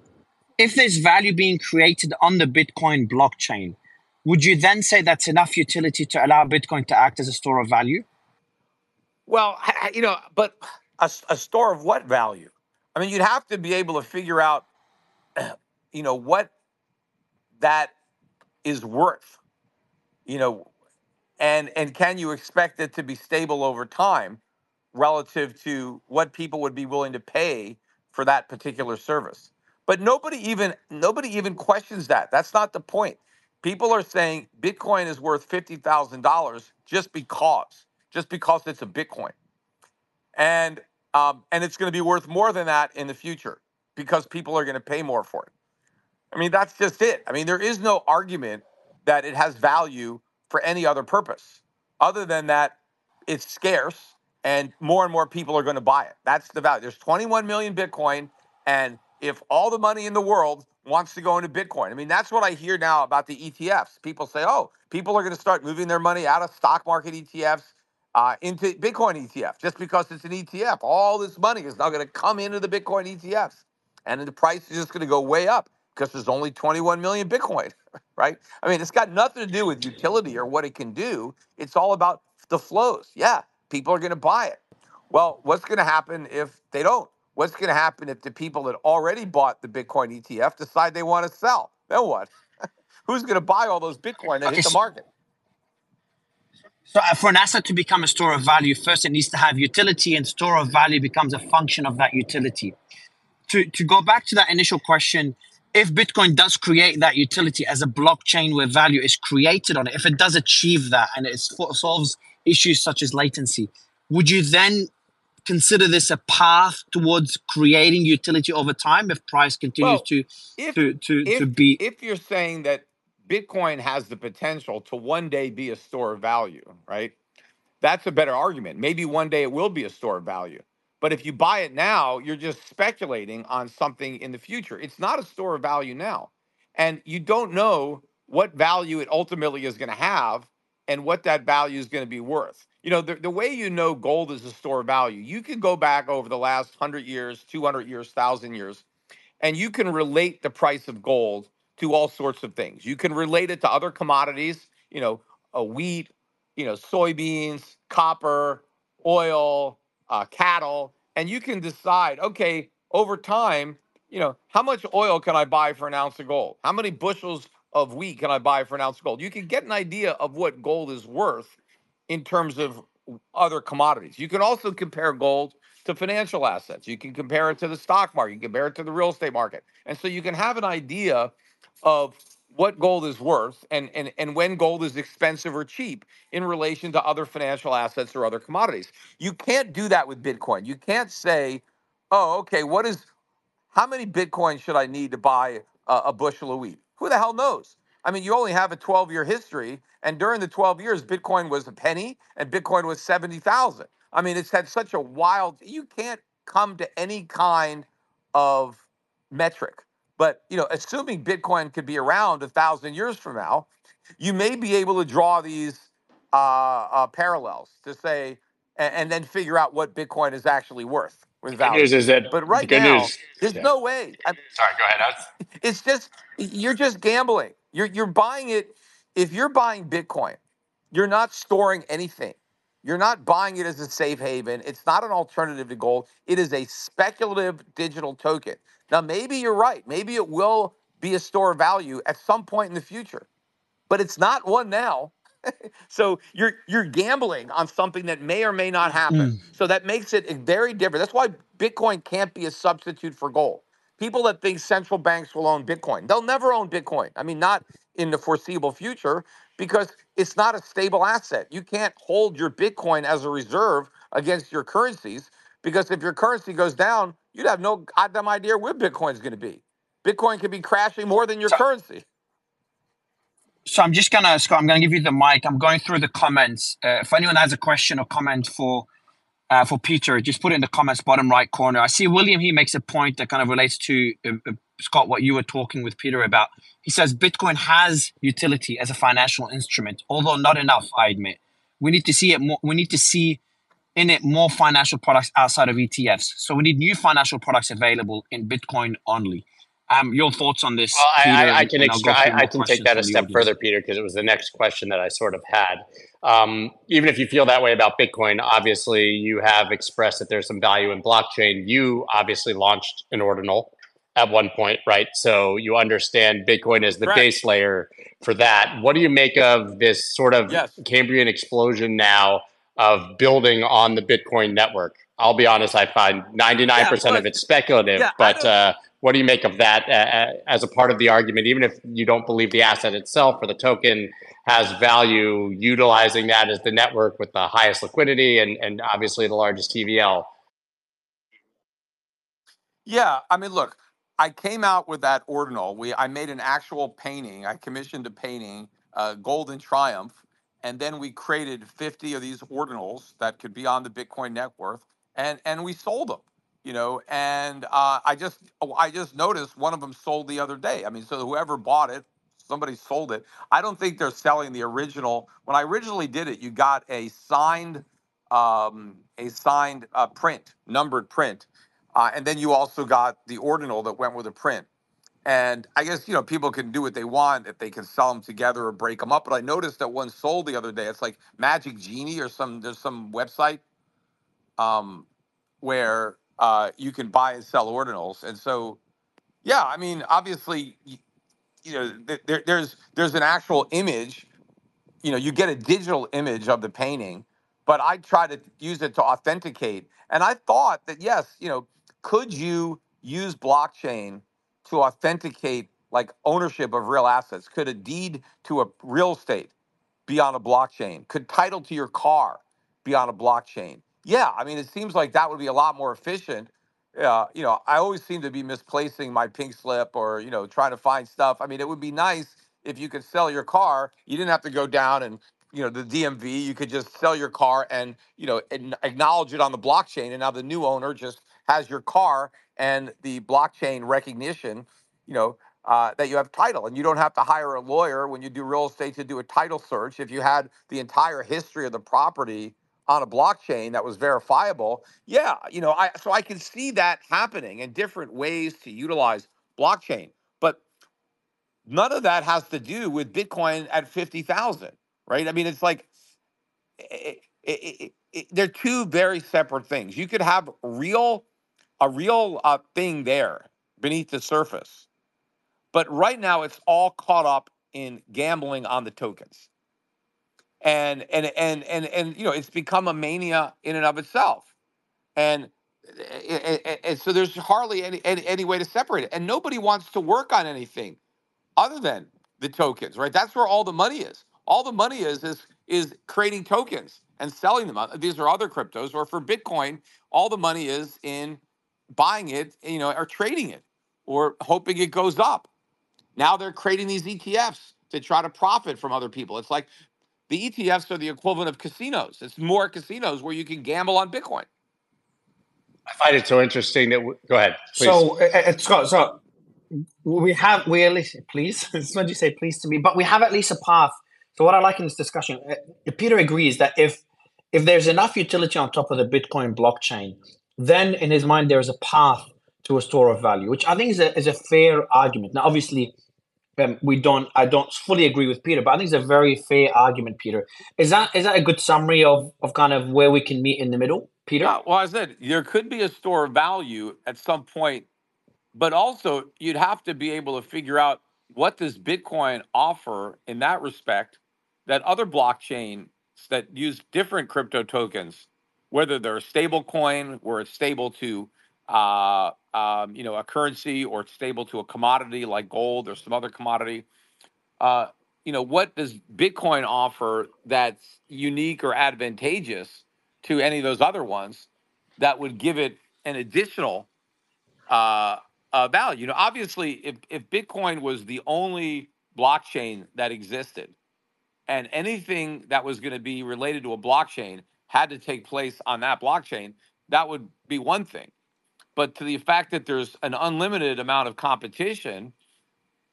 if there's value being created on the Bitcoin blockchain, would you then say that's enough utility to allow Bitcoin to act as a store of value? Well, you know, but a, store of what value? I mean, you'd have to be able to figure out, you know, what that is worth, you know, and and can you expect it to be stable over time relative to what people would be willing to pay for that particular service? But nobody even nobody even questions that. That's not the point. People are saying Bitcoin is worth fifty thousand dollars just because, just because it's a Bitcoin and um, and it's going to be worth more than that in the future because people are going to pay more for it. I mean, that's just it. I mean, there is no argument that it has value for any other purpose other than that it's scarce and more and more people are going to buy it. That's the value. There's 21 million Bitcoin, and if all the money in the world wants to go into Bitcoin, I mean, that's what I hear now about the ETFs. People say, oh, people are going to start moving their money out of stock market ETFs uh, into Bitcoin ETF just because it's an ETF. All this money is now going to come into the Bitcoin ETFs, and the price is just going to go way up because there's only 21 million Bitcoin, right? I mean, it's got nothing to do with utility or what it can do. It's all about the flows. Yeah, people are going to buy it. Well, what's going to happen if they don't? What's going to happen if the people that already bought the Bitcoin ETF decide they want to sell? Then what? Who's going to buy all those Bitcoin that Okay, hit the market? So uh, for an asset to become a store of value, first it needs to have utility, and store of value becomes a function of that utility. To to go back to that initial question, if Bitcoin does create that utility as a blockchain where value is created on it, if it does achieve that and it solves issues such as latency, would you then consider this a path towards creating utility over time if price continues Well, to if to to to be if you're saying that Bitcoin has the potential to one day be a store of value, right? That's a better argument. Maybe one day it will be a store of value. But if you buy it now, you're just speculating on something in the future. It's not a store of value now. And you don't know what value it ultimately is going to have and what that value is going to be worth. You know, the, the way you know gold is a store of value, you can go back over the last 100 years, 200 years, 1,000 years, and you can relate the price of gold to all sorts of things. You can relate it to other commodities, you know, a wheat, you know, soybeans, copper, oil, uh, cattle, and you can decide, okay, over time, you know, how much oil can I buy for an ounce of gold? How many bushels of wheat can I buy for an ounce of gold? You can get an idea of what gold is worth in terms of other commodities. You can also compare gold to financial assets. You can compare it to the stock market. You can compare it to the real estate market. And so you can have an idea of what gold is worth and, and, and when gold is expensive or cheap in relation to other financial assets or other commodities. You can't do that with Bitcoin. You can't say, oh, okay, what is how many Bitcoin should I need to buy a, a bushel of wheat? Who the hell knows? I mean, you only have a 12 year history, and during the 12 years, Bitcoin was a penny and Bitcoin was 70,000. I mean, it's had such a wild, you can't come to any kind of metric. But, you know, assuming Bitcoin could be around a thousand years from now, you may be able to draw these uh, uh, parallels to say, and, and then figure out what Bitcoin is actually worth with Good news is that But right now, news. there's Yeah. no way. I, Sorry, go ahead. Was- it's just you're just gambling. You're you're buying it. If you're buying Bitcoin, you're not storing anything. You're not buying it as a safe haven. It's not an alternative to gold. It is a speculative digital token. Now, maybe you're right. Maybe it will be a store of value at some point in the future, but it's not one now. so you're you're gambling on something that may or may not happen. Mm. So that makes it very different. That's why Bitcoin can't be a substitute for gold. People that think central banks will own Bitcoin, they'll never own Bitcoin. I mean, not in the foreseeable future because it's not a stable asset. You can't hold your Bitcoin as a reserve against your currencies because if your currency goes down, you'd have no goddamn idea where Bitcoin's going to be. Bitcoin could be crashing more than your So, currency. so I'm just gonna, Scott. I'm gonna give you the mic. I'm going through the comments. Uh, if anyone has a question or comment for uh, for Peter, just put it in the comments bottom right corner. I see William. He makes a point that kind of relates to uh, uh, Scott what you were talking with Peter about. He says Bitcoin has utility as a financial instrument, although not enough. I admit. We need to see it more. We need to see in it more financial products outside of ETFs. So we need new financial products available in Bitcoin only. Um, your thoughts on this, Well, I, Peter, I, I can extra, I, I can take that a step further, Peter, because it was the next question that I sort of had. Um, even if you feel that way about Bitcoin, obviously you have expressed that there's some value in blockchain. You obviously launched an ordinal at one point, right? So you understand Bitcoin as the Correct. base layer for that. What do you make of this sort of Yes. Cambrian explosion now of building on the Bitcoin network? I'll be honest, I find 99% Yeah, of look, it speculative, yeah, but uh, what do you make of that uh, uh, as a part of the argument, even if you don't believe the asset itself or the token has value, utilizing that as the network with the highest liquidity and, and obviously the largest TVL? Yeah, I mean, look, I came out with that ordinal. We I made an actual painting. I commissioned a painting, uh, Golden Triumph, and then we created 50 of these ordinals that could be on the Bitcoin network, and and we sold them. You know, and uh, I just oh, I just noticed one of them sold the other day. I mean, so whoever bought it, somebody sold it. I don't think they're selling the original. When I originally did it, you got a signed um, a signed uh, print, numbered print uh, and then you also got the ordinal that went with the print. And I guess you know people can do what they want if they can sell them together or break them up. But I noticed that one sold the other day. It's like Magic Eden or some there's some website um, where uh, you can buy and sell ordinals. And so yeah, I mean obviously you know th- there, there's there's an actual image you know you get a digital image of the painting but i try to use it to authenticate and i thought that yes you know could you use blockchain to authenticate like ownership of real assets. Could a deed to a real estate be on a blockchain? Could title to your car be on a blockchain? Yeah i mean it seems like that would be a lot more efficient. Uh, you know i always seem to be misplacing my pink slip or you know trying to find stuff. I mean it would be nice if you could sell your car, you didn't have to go down and you know the DMV. You could just sell your car and you know an- acknowledge it on the blockchain, and now the new owner just has your car and the blockchain recognition. You know uh, that you have title, and you don't have to hire a lawyer when you do real estate to do a title search. If you had the entire history of the property on a blockchain that was verifiable, yeah, you know, I so I can see that happening and different ways to utilize blockchain, but none of that has to do with Bitcoin at 50,000, right? I mean, it's like it, it, it, they're two very separate things. You could have real a real uh, thing there beneath the surface, but right now it's all caught up in gambling on the tokens. And and and and and you know, it's become a mania in and of itself. And and, and- and so there's hardly any, any any way to separate it. And nobody wants to work on anything other than the tokens, right? That's where all the money is. All the money is is is creating tokens and selling them. Uh, These are other cryptos, or for Bitcoin, all the money is in buying it, you know, or trading it, or hoping it goes up. Now they're creating these ETFs to try to profit from other people. It's like the ETFs are the equivalent of casinos. It's more casinos where you can gamble on Bitcoin. I find it so interesting that. W- go ahead, please. So, uh, uh, Scott, so we have we at least please. It's when you say please to me, but we have at least a path. So, what I like in this discussion, uh, Peter agrees that if if there's enough utility on top of the Bitcoin blockchain, then in his mind there is a path to a store of value, which I think is a is a fair argument. Now, obviously, um, we don't I don't fully agree with Peter, but I think it's a very fair argument, Peter. Is that is that a good summary of of kind of where we can meet in the middle, Peter? Yeah, well, I said there could be a store of value at some point, but also you'd have to be able to figure out what does Bitcoin offer in that respect that other blockchains that use different crypto tokens, whether they're a stable coin where it's stable to uh, um, you know a currency or it's stable to a commodity like gold or some other commodity. Uh, you know what does Bitcoin offer that's unique or advantageous to any of those other ones that would give it an additional uh, uh, value. You know, obviously, if if Bitcoin was the only blockchain that existed, and anything that was going to be related to a blockchain had to take place on that blockchain, that would be one thing. But to the fact that there's an unlimited amount of competition,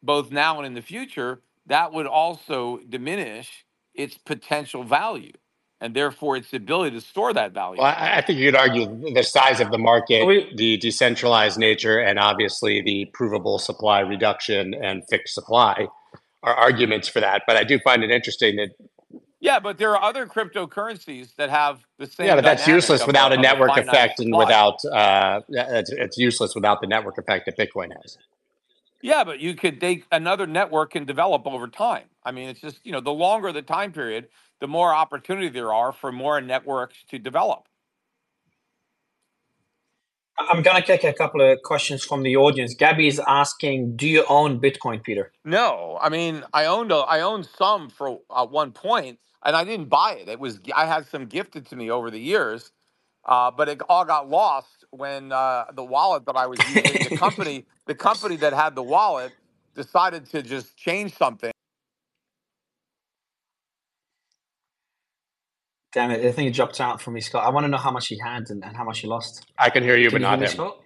both now and in the future, that would also diminish its potential value and therefore its ability to store that value. Well, I, I think you could argue the size of the market, We- the decentralized nature, and obviously the provable supply reduction and fixed supply are arguments for that. But I do find it interesting that Yeah, but there are other cryptocurrencies that have the same. yeah, but that's useless without a network effect and supply. without uh, it's, it's useless without the network effect that Bitcoin has. Yeah, but you could they another network can develop over time. I mean, it's just you know the longer the time period, the more opportunity there are for more networks to develop. I'm gonna take a couple of questions from the audience. Gabby is asking, "Do you own Bitcoin, Peter?" No, I mean I owned a, I owned some for at one point, and I didn't buy it. It was I had some gifted to me over the years, uh, but it all got lost when uh, the wallet that I was using, the company, the company that had the wallet, decided to just change something. Damn it! I think he dropped out for me, Scott. I want to know how much he had and, and how much he lost. I can hear you, Can but you hear not me, him. Scott?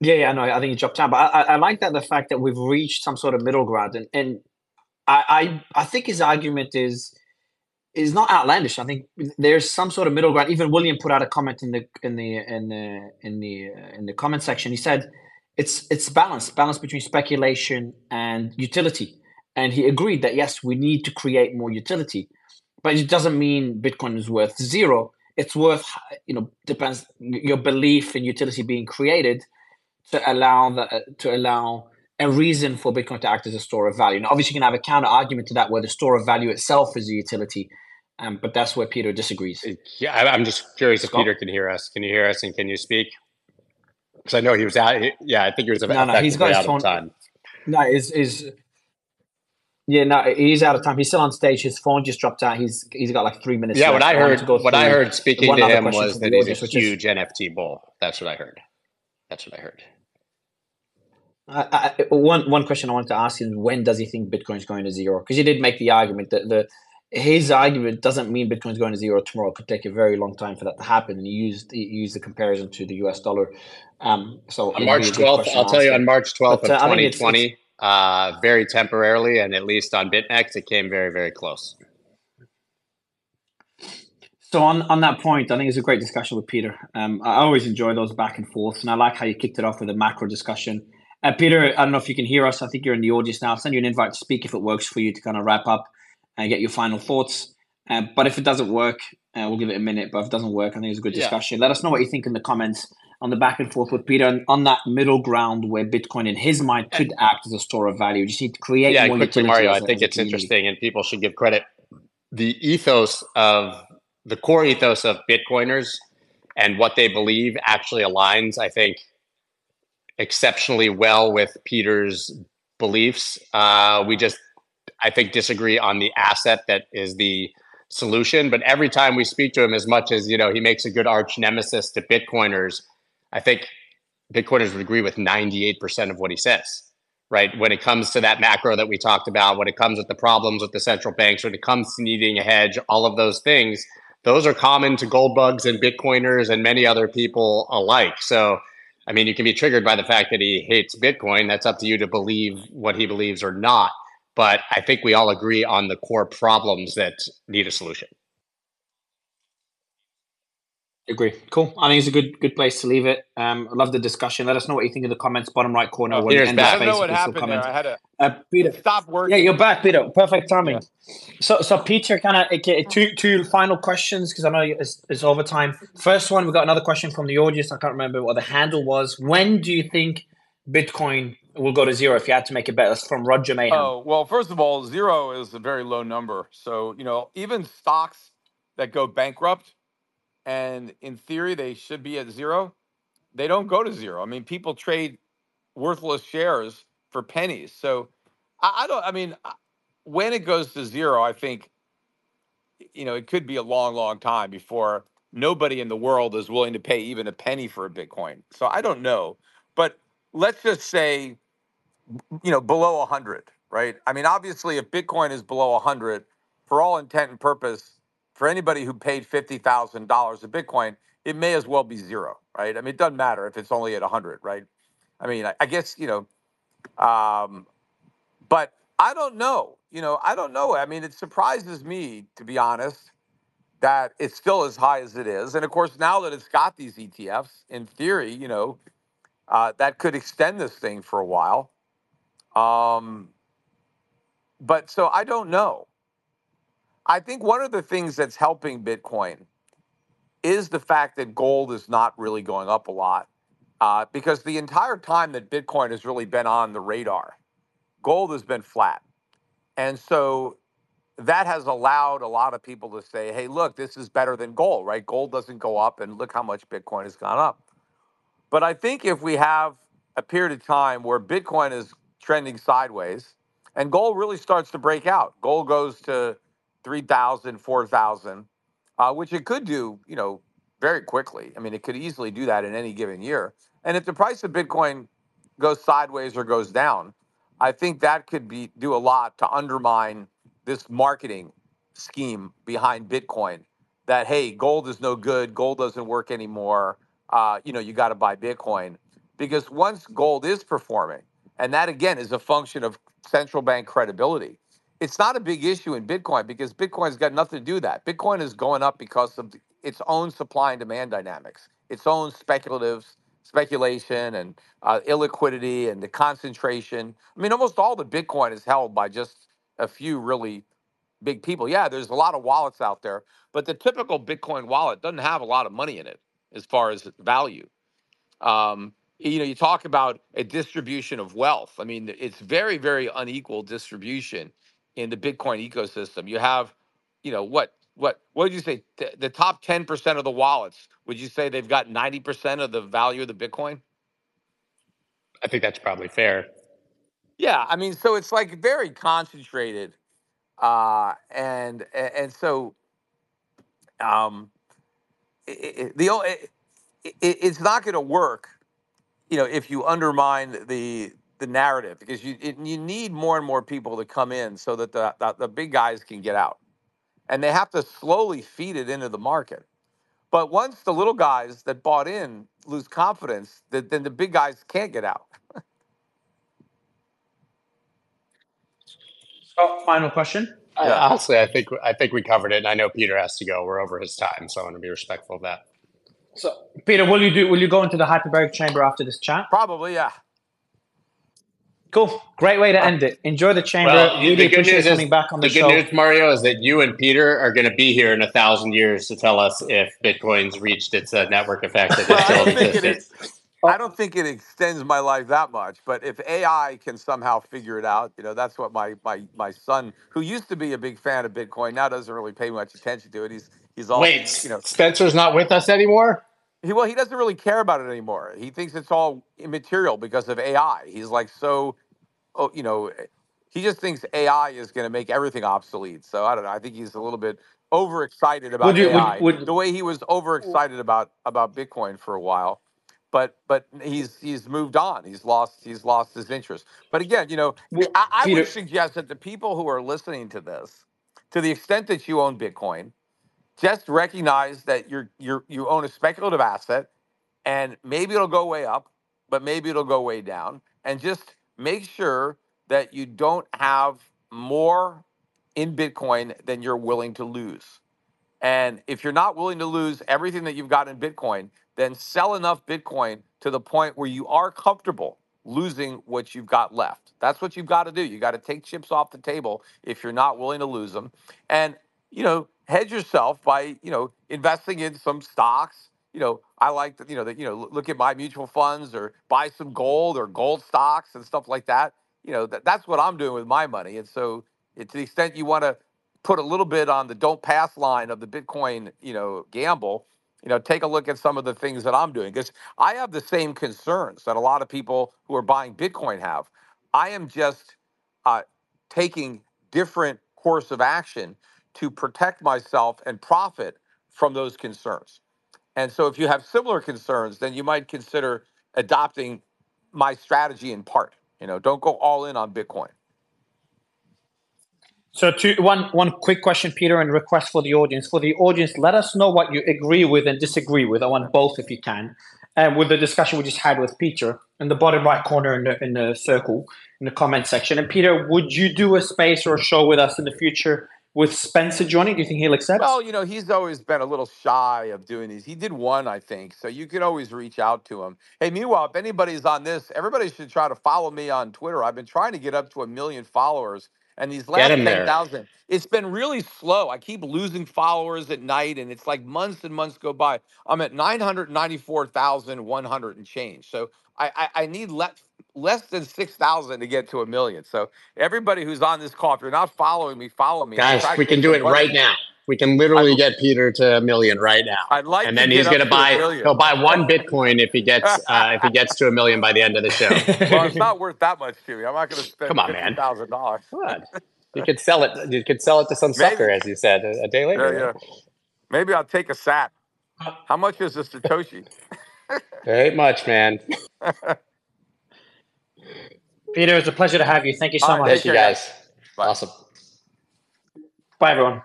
Yeah, yeah, no, I think it dropped out. But I, I, I like that the fact that we've reached some sort of middle ground, and, and I, I, think his argument is is not outlandish. I think there's some sort of middle ground. Even William put out a comment in the in the in the in the in the comment section. He said it's it's balance, balance between speculation and utility, and he agreed that yes, we need to create more utility, but it doesn't mean Bitcoin is worth zero. It's worth you know depends your belief in utility being created to allow the to allow a reason for Bitcoin to act as a store of value. Now, obviously, you can have a counter argument to that where the store of value itself is a utility, um, but that's where Peter disagrees. Yeah, I- I'm just curious if Peter can hear us. Can you hear us and can you speak? Because I know he was out. Yeah, I think he was No, no, he's got his out phone- of time. No, is is yeah, no, he's out of time. He's still on stage. His phone just dropped out. He's he's got like three minutes. Yeah, left. what I heard, what I heard speaking to him was that he's a which is- huge NFT bull. That's what I heard. That's what I heard. I, I, one one question I wanted to ask is when does he think Bitcoin's going to zero? Because he did make the argument that the his argument doesn't mean Bitcoin's going to zero tomorrow. It could take a very long time for that to happen. And he used he used the comparison to the US dollar. Um, so On March be a good 12th, I'll tell you on March 12th of uh, I think it's- 2020, uh, very temporarily, and at least on BitMEX, it came very, very close. So on, on that point, I think it's a great discussion with Peter. Um, I always enjoy those back and forths, and I like how you kicked it off with a macro discussion. Uh, Peter, I don't know if you can hear us. I think you're in the audience now. I'll send you an invite to speak if it works for you to kind of wrap up and get your final thoughts. Uh, but if it doesn't work, uh, we'll give it a minute. But if it doesn't work, I think it's a good Yeah. discussion. Let us know what you think in the comments on the back and forth with Peter and on that middle ground where Bitcoin, in his mind, could act as a store of value. You just need to create yeah, more quickly, Mario. I think it's community. interesting, and people should give credit. The ethos of the core ethos of Bitcoiners and what they believe actually aligns, I think, exceptionally well with Peter's beliefs. Uh, we just, I think, disagree on the asset that is the solution. But every time we speak to him, as much as you know, he makes a good arch nemesis to Bitcoiners. I think Bitcoiners would agree with 98% of what he says, right? When it comes to that macro that we talked about, when it comes with the problems with the central banks, when it comes to needing a hedge, all of those things, those are common to gold bugs and Bitcoiners and many other people alike. So, I mean, you can be triggered by the fact that he hates Bitcoin. That's up to you to believe what he believes or not. But I think we all agree on the core problems that need a solution. Agree. Cool. I think it's a good good place to leave it. Um, I love the discussion. Let us know what you think in the comments, bottom right corner. Oh, here's I don't know what happened there. I had to Uh, Peter. stop working. Yeah, you're back, Peter. Perfect timing. So, so Peter, kind of two two final questions because I know it's, it's over time. First one, we got another question from the audience. I can't remember what the handle was. When do you think Bitcoin will go to zero? If you had to make a bet, that's from Roger Mayhem. Oh well, first of all, zero is a very low number. So you know, even stocks that go bankrupt, and in theory they should be at zero, they don't go to zero. I mean, people trade worthless shares for pennies. So I, I don't. I mean, when it goes to zero, I think you know it could be a long, long time before nobody in the world is willing to pay even a penny for a Bitcoin. So I don't know, but let's just say you know below 100 right i mean obviously if bitcoin is below 100 for all intent and purpose for anybody who paid $50000 a bitcoin it may as well be zero right? I mean it doesn't matter if it's only at 100 right? I mean i, I guess you know um, but i don't know you know i don't know. I mean it surprises me to be honest that it's still as high as it is. And of course now that it's got these etfs in theory you know uh, that could extend this thing for a while. Um, but so I don't know. I think one of the things that's helping Bitcoin is the fact that gold is not really going up a lot. Uh, because the entire time that Bitcoin has really been on the radar, gold has been flat. And so that has allowed a lot of people to say, hey, look, this is better than gold, right? Gold doesn't go up, and look how much Bitcoin has gone up. But I think if we have a period of time where Bitcoin is trending sideways and gold really starts to break out, gold goes to 3,000, 4,000, uh, which it could do, you know, very quickly. I mean, it could easily do that in any given year. And if the price of Bitcoin goes sideways or goes down, I think that could be do a lot to undermine this marketing scheme behind Bitcoin. That hey, gold is no good, gold doesn't work anymore. Uh, you know, you got to buy Bitcoin because once gold is performing, and that again is a function of central bank credibility. It's not a big issue in Bitcoin because Bitcoin's got nothing to do with that. Bitcoin is going up because of its own supply and demand dynamics, its own speculative speculation and uh, illiquidity and the concentration. I mean, almost all the Bitcoin is held by just a few really big people. Yeah, there's a lot of wallets out there, but the typical Bitcoin wallet doesn't have a lot of money in it as far as value. Um, you know, you talk about a distribution of wealth. I mean, it's very, very unequal distribution in the Bitcoin ecosystem. You have, you know, what, what, what did you say? The, the top ten percent of the wallets. Would you say they've got ninety percent of the value of the Bitcoin? I think that's probably fair. Yeah, I mean, so it's like very concentrated, uh, and and and so um, it, it, the it, it, it's not going to work, you know, if you undermine the the narrative because you it, you need more and more people to come in so that the, the the big guys can get out, and they have to slowly feed it into the market. But once the little guys that bought in lose confidence, that then the big guys can't get out. So, oh, final question. I, honestly, I think I think we covered it, and I know Peter has to go. We're over his time, so I want to be respectful of that. So, Peter, will you do? Will you go into the hyperbaric chamber after this chat? Probably, yeah. Cool. Great way to end it. Enjoy the chamber. Well, really the good appreciate news is coming back on the, the good show. news, Mario, is that you and Peter are going to be here in a thousand years to tell us if Bitcoin's reached its uh, network effect that Well, it I still don't think it existed. I don't think it extends my life that much, but if AI can somehow figure it out, you know, that's what my my my son, who used to be a big fan of Bitcoin, now doesn't really pay much attention to it. He's he's all Wait, you know, Spencer's not with us anymore. He well, he doesn't really care about it anymore. He thinks it's all immaterial because of AI. He's like so oh, you know, eh, he just thinks AI is going to make everything obsolete. So I don't know. I think he's a little bit overexcited about Would you? AI, Would, would the way he was overexcited about about Bitcoin for a while. But but he's he's moved on. He's lost he's lost his interest. But again, you know, I, I Peter? would suggest that the people who are listening to this, to the extent that you own Bitcoin, just recognize that you're you're you own a speculative asset and maybe it'll go way up, but maybe it'll go way down. And just make sure that you don't have more in Bitcoin than you're willing to lose. And if you're not willing to lose everything that you've got in Bitcoin, then sell enough Bitcoin to the point where you are comfortable losing what you've got left. That's what you've got to do. You got to take chips off the table if you're not willing to lose them. And, you know, hedge yourself by, you know, investing in some stocks. You know, I like to, you know, that, you know, look at my mutual funds or buy some gold or gold stocks and stuff like that. You know, that, that's what I'm doing with my money. And so, to the extent you want to put a little bit on the don't pass line of the Bitcoin, you know, gamble, you know, take a look at some of the things that I'm doing because I have the same concerns that a lot of people who are buying Bitcoin have. I am just uh, taking different course of action to protect myself and profit from those concerns. And so, if you have similar concerns, then you might consider adopting my strategy in part. You know, don't go all in on Bitcoin. So, to one one quick question, Peter, and request for the audience. For the audience, let us know what you agree with and disagree with. I want both, if you can. And with the discussion we just had with Peter, in the bottom right corner in the in the circle in the comment section. And Peter, would you do a space or a show with us in the future with Spencer joining? Do you think he'll accept? Well, you know, he's always been a little shy of doing these. He did one, I think. So you can always reach out to him. Hey, meanwhile, if anybody's on this, everybody should try to follow me on Twitter. I've been trying to get up to a million followers. And these last 10,000, it's been really slow. I keep losing followers at night, and it's like months and months go by. I'm at 994,100 and change. So I, I, I need less, less than 6,000 to get to a million. So everybody who's on this call, if you're not following me, follow me. Guys, we can do it right now. We can literally get Peter to a million right now. I'd like and then get he's going to to a buy. million. He'll buy one Bitcoin if he gets uh, if he gets to a million by the end of the show. Well, it's not worth that much to me. I'm not going to spend Come on, man. thousand dollars. What? You could sell it. You could sell it to some Maybe. sucker, as you said, a, a day later. yeah. right? Maybe I'll take a sat. How much is a satoshi? There ain't much, man. Peter, it's a pleasure to have you. Thank you so All right, much. Thank you, guys. Bye. Awesome. Bye, everyone.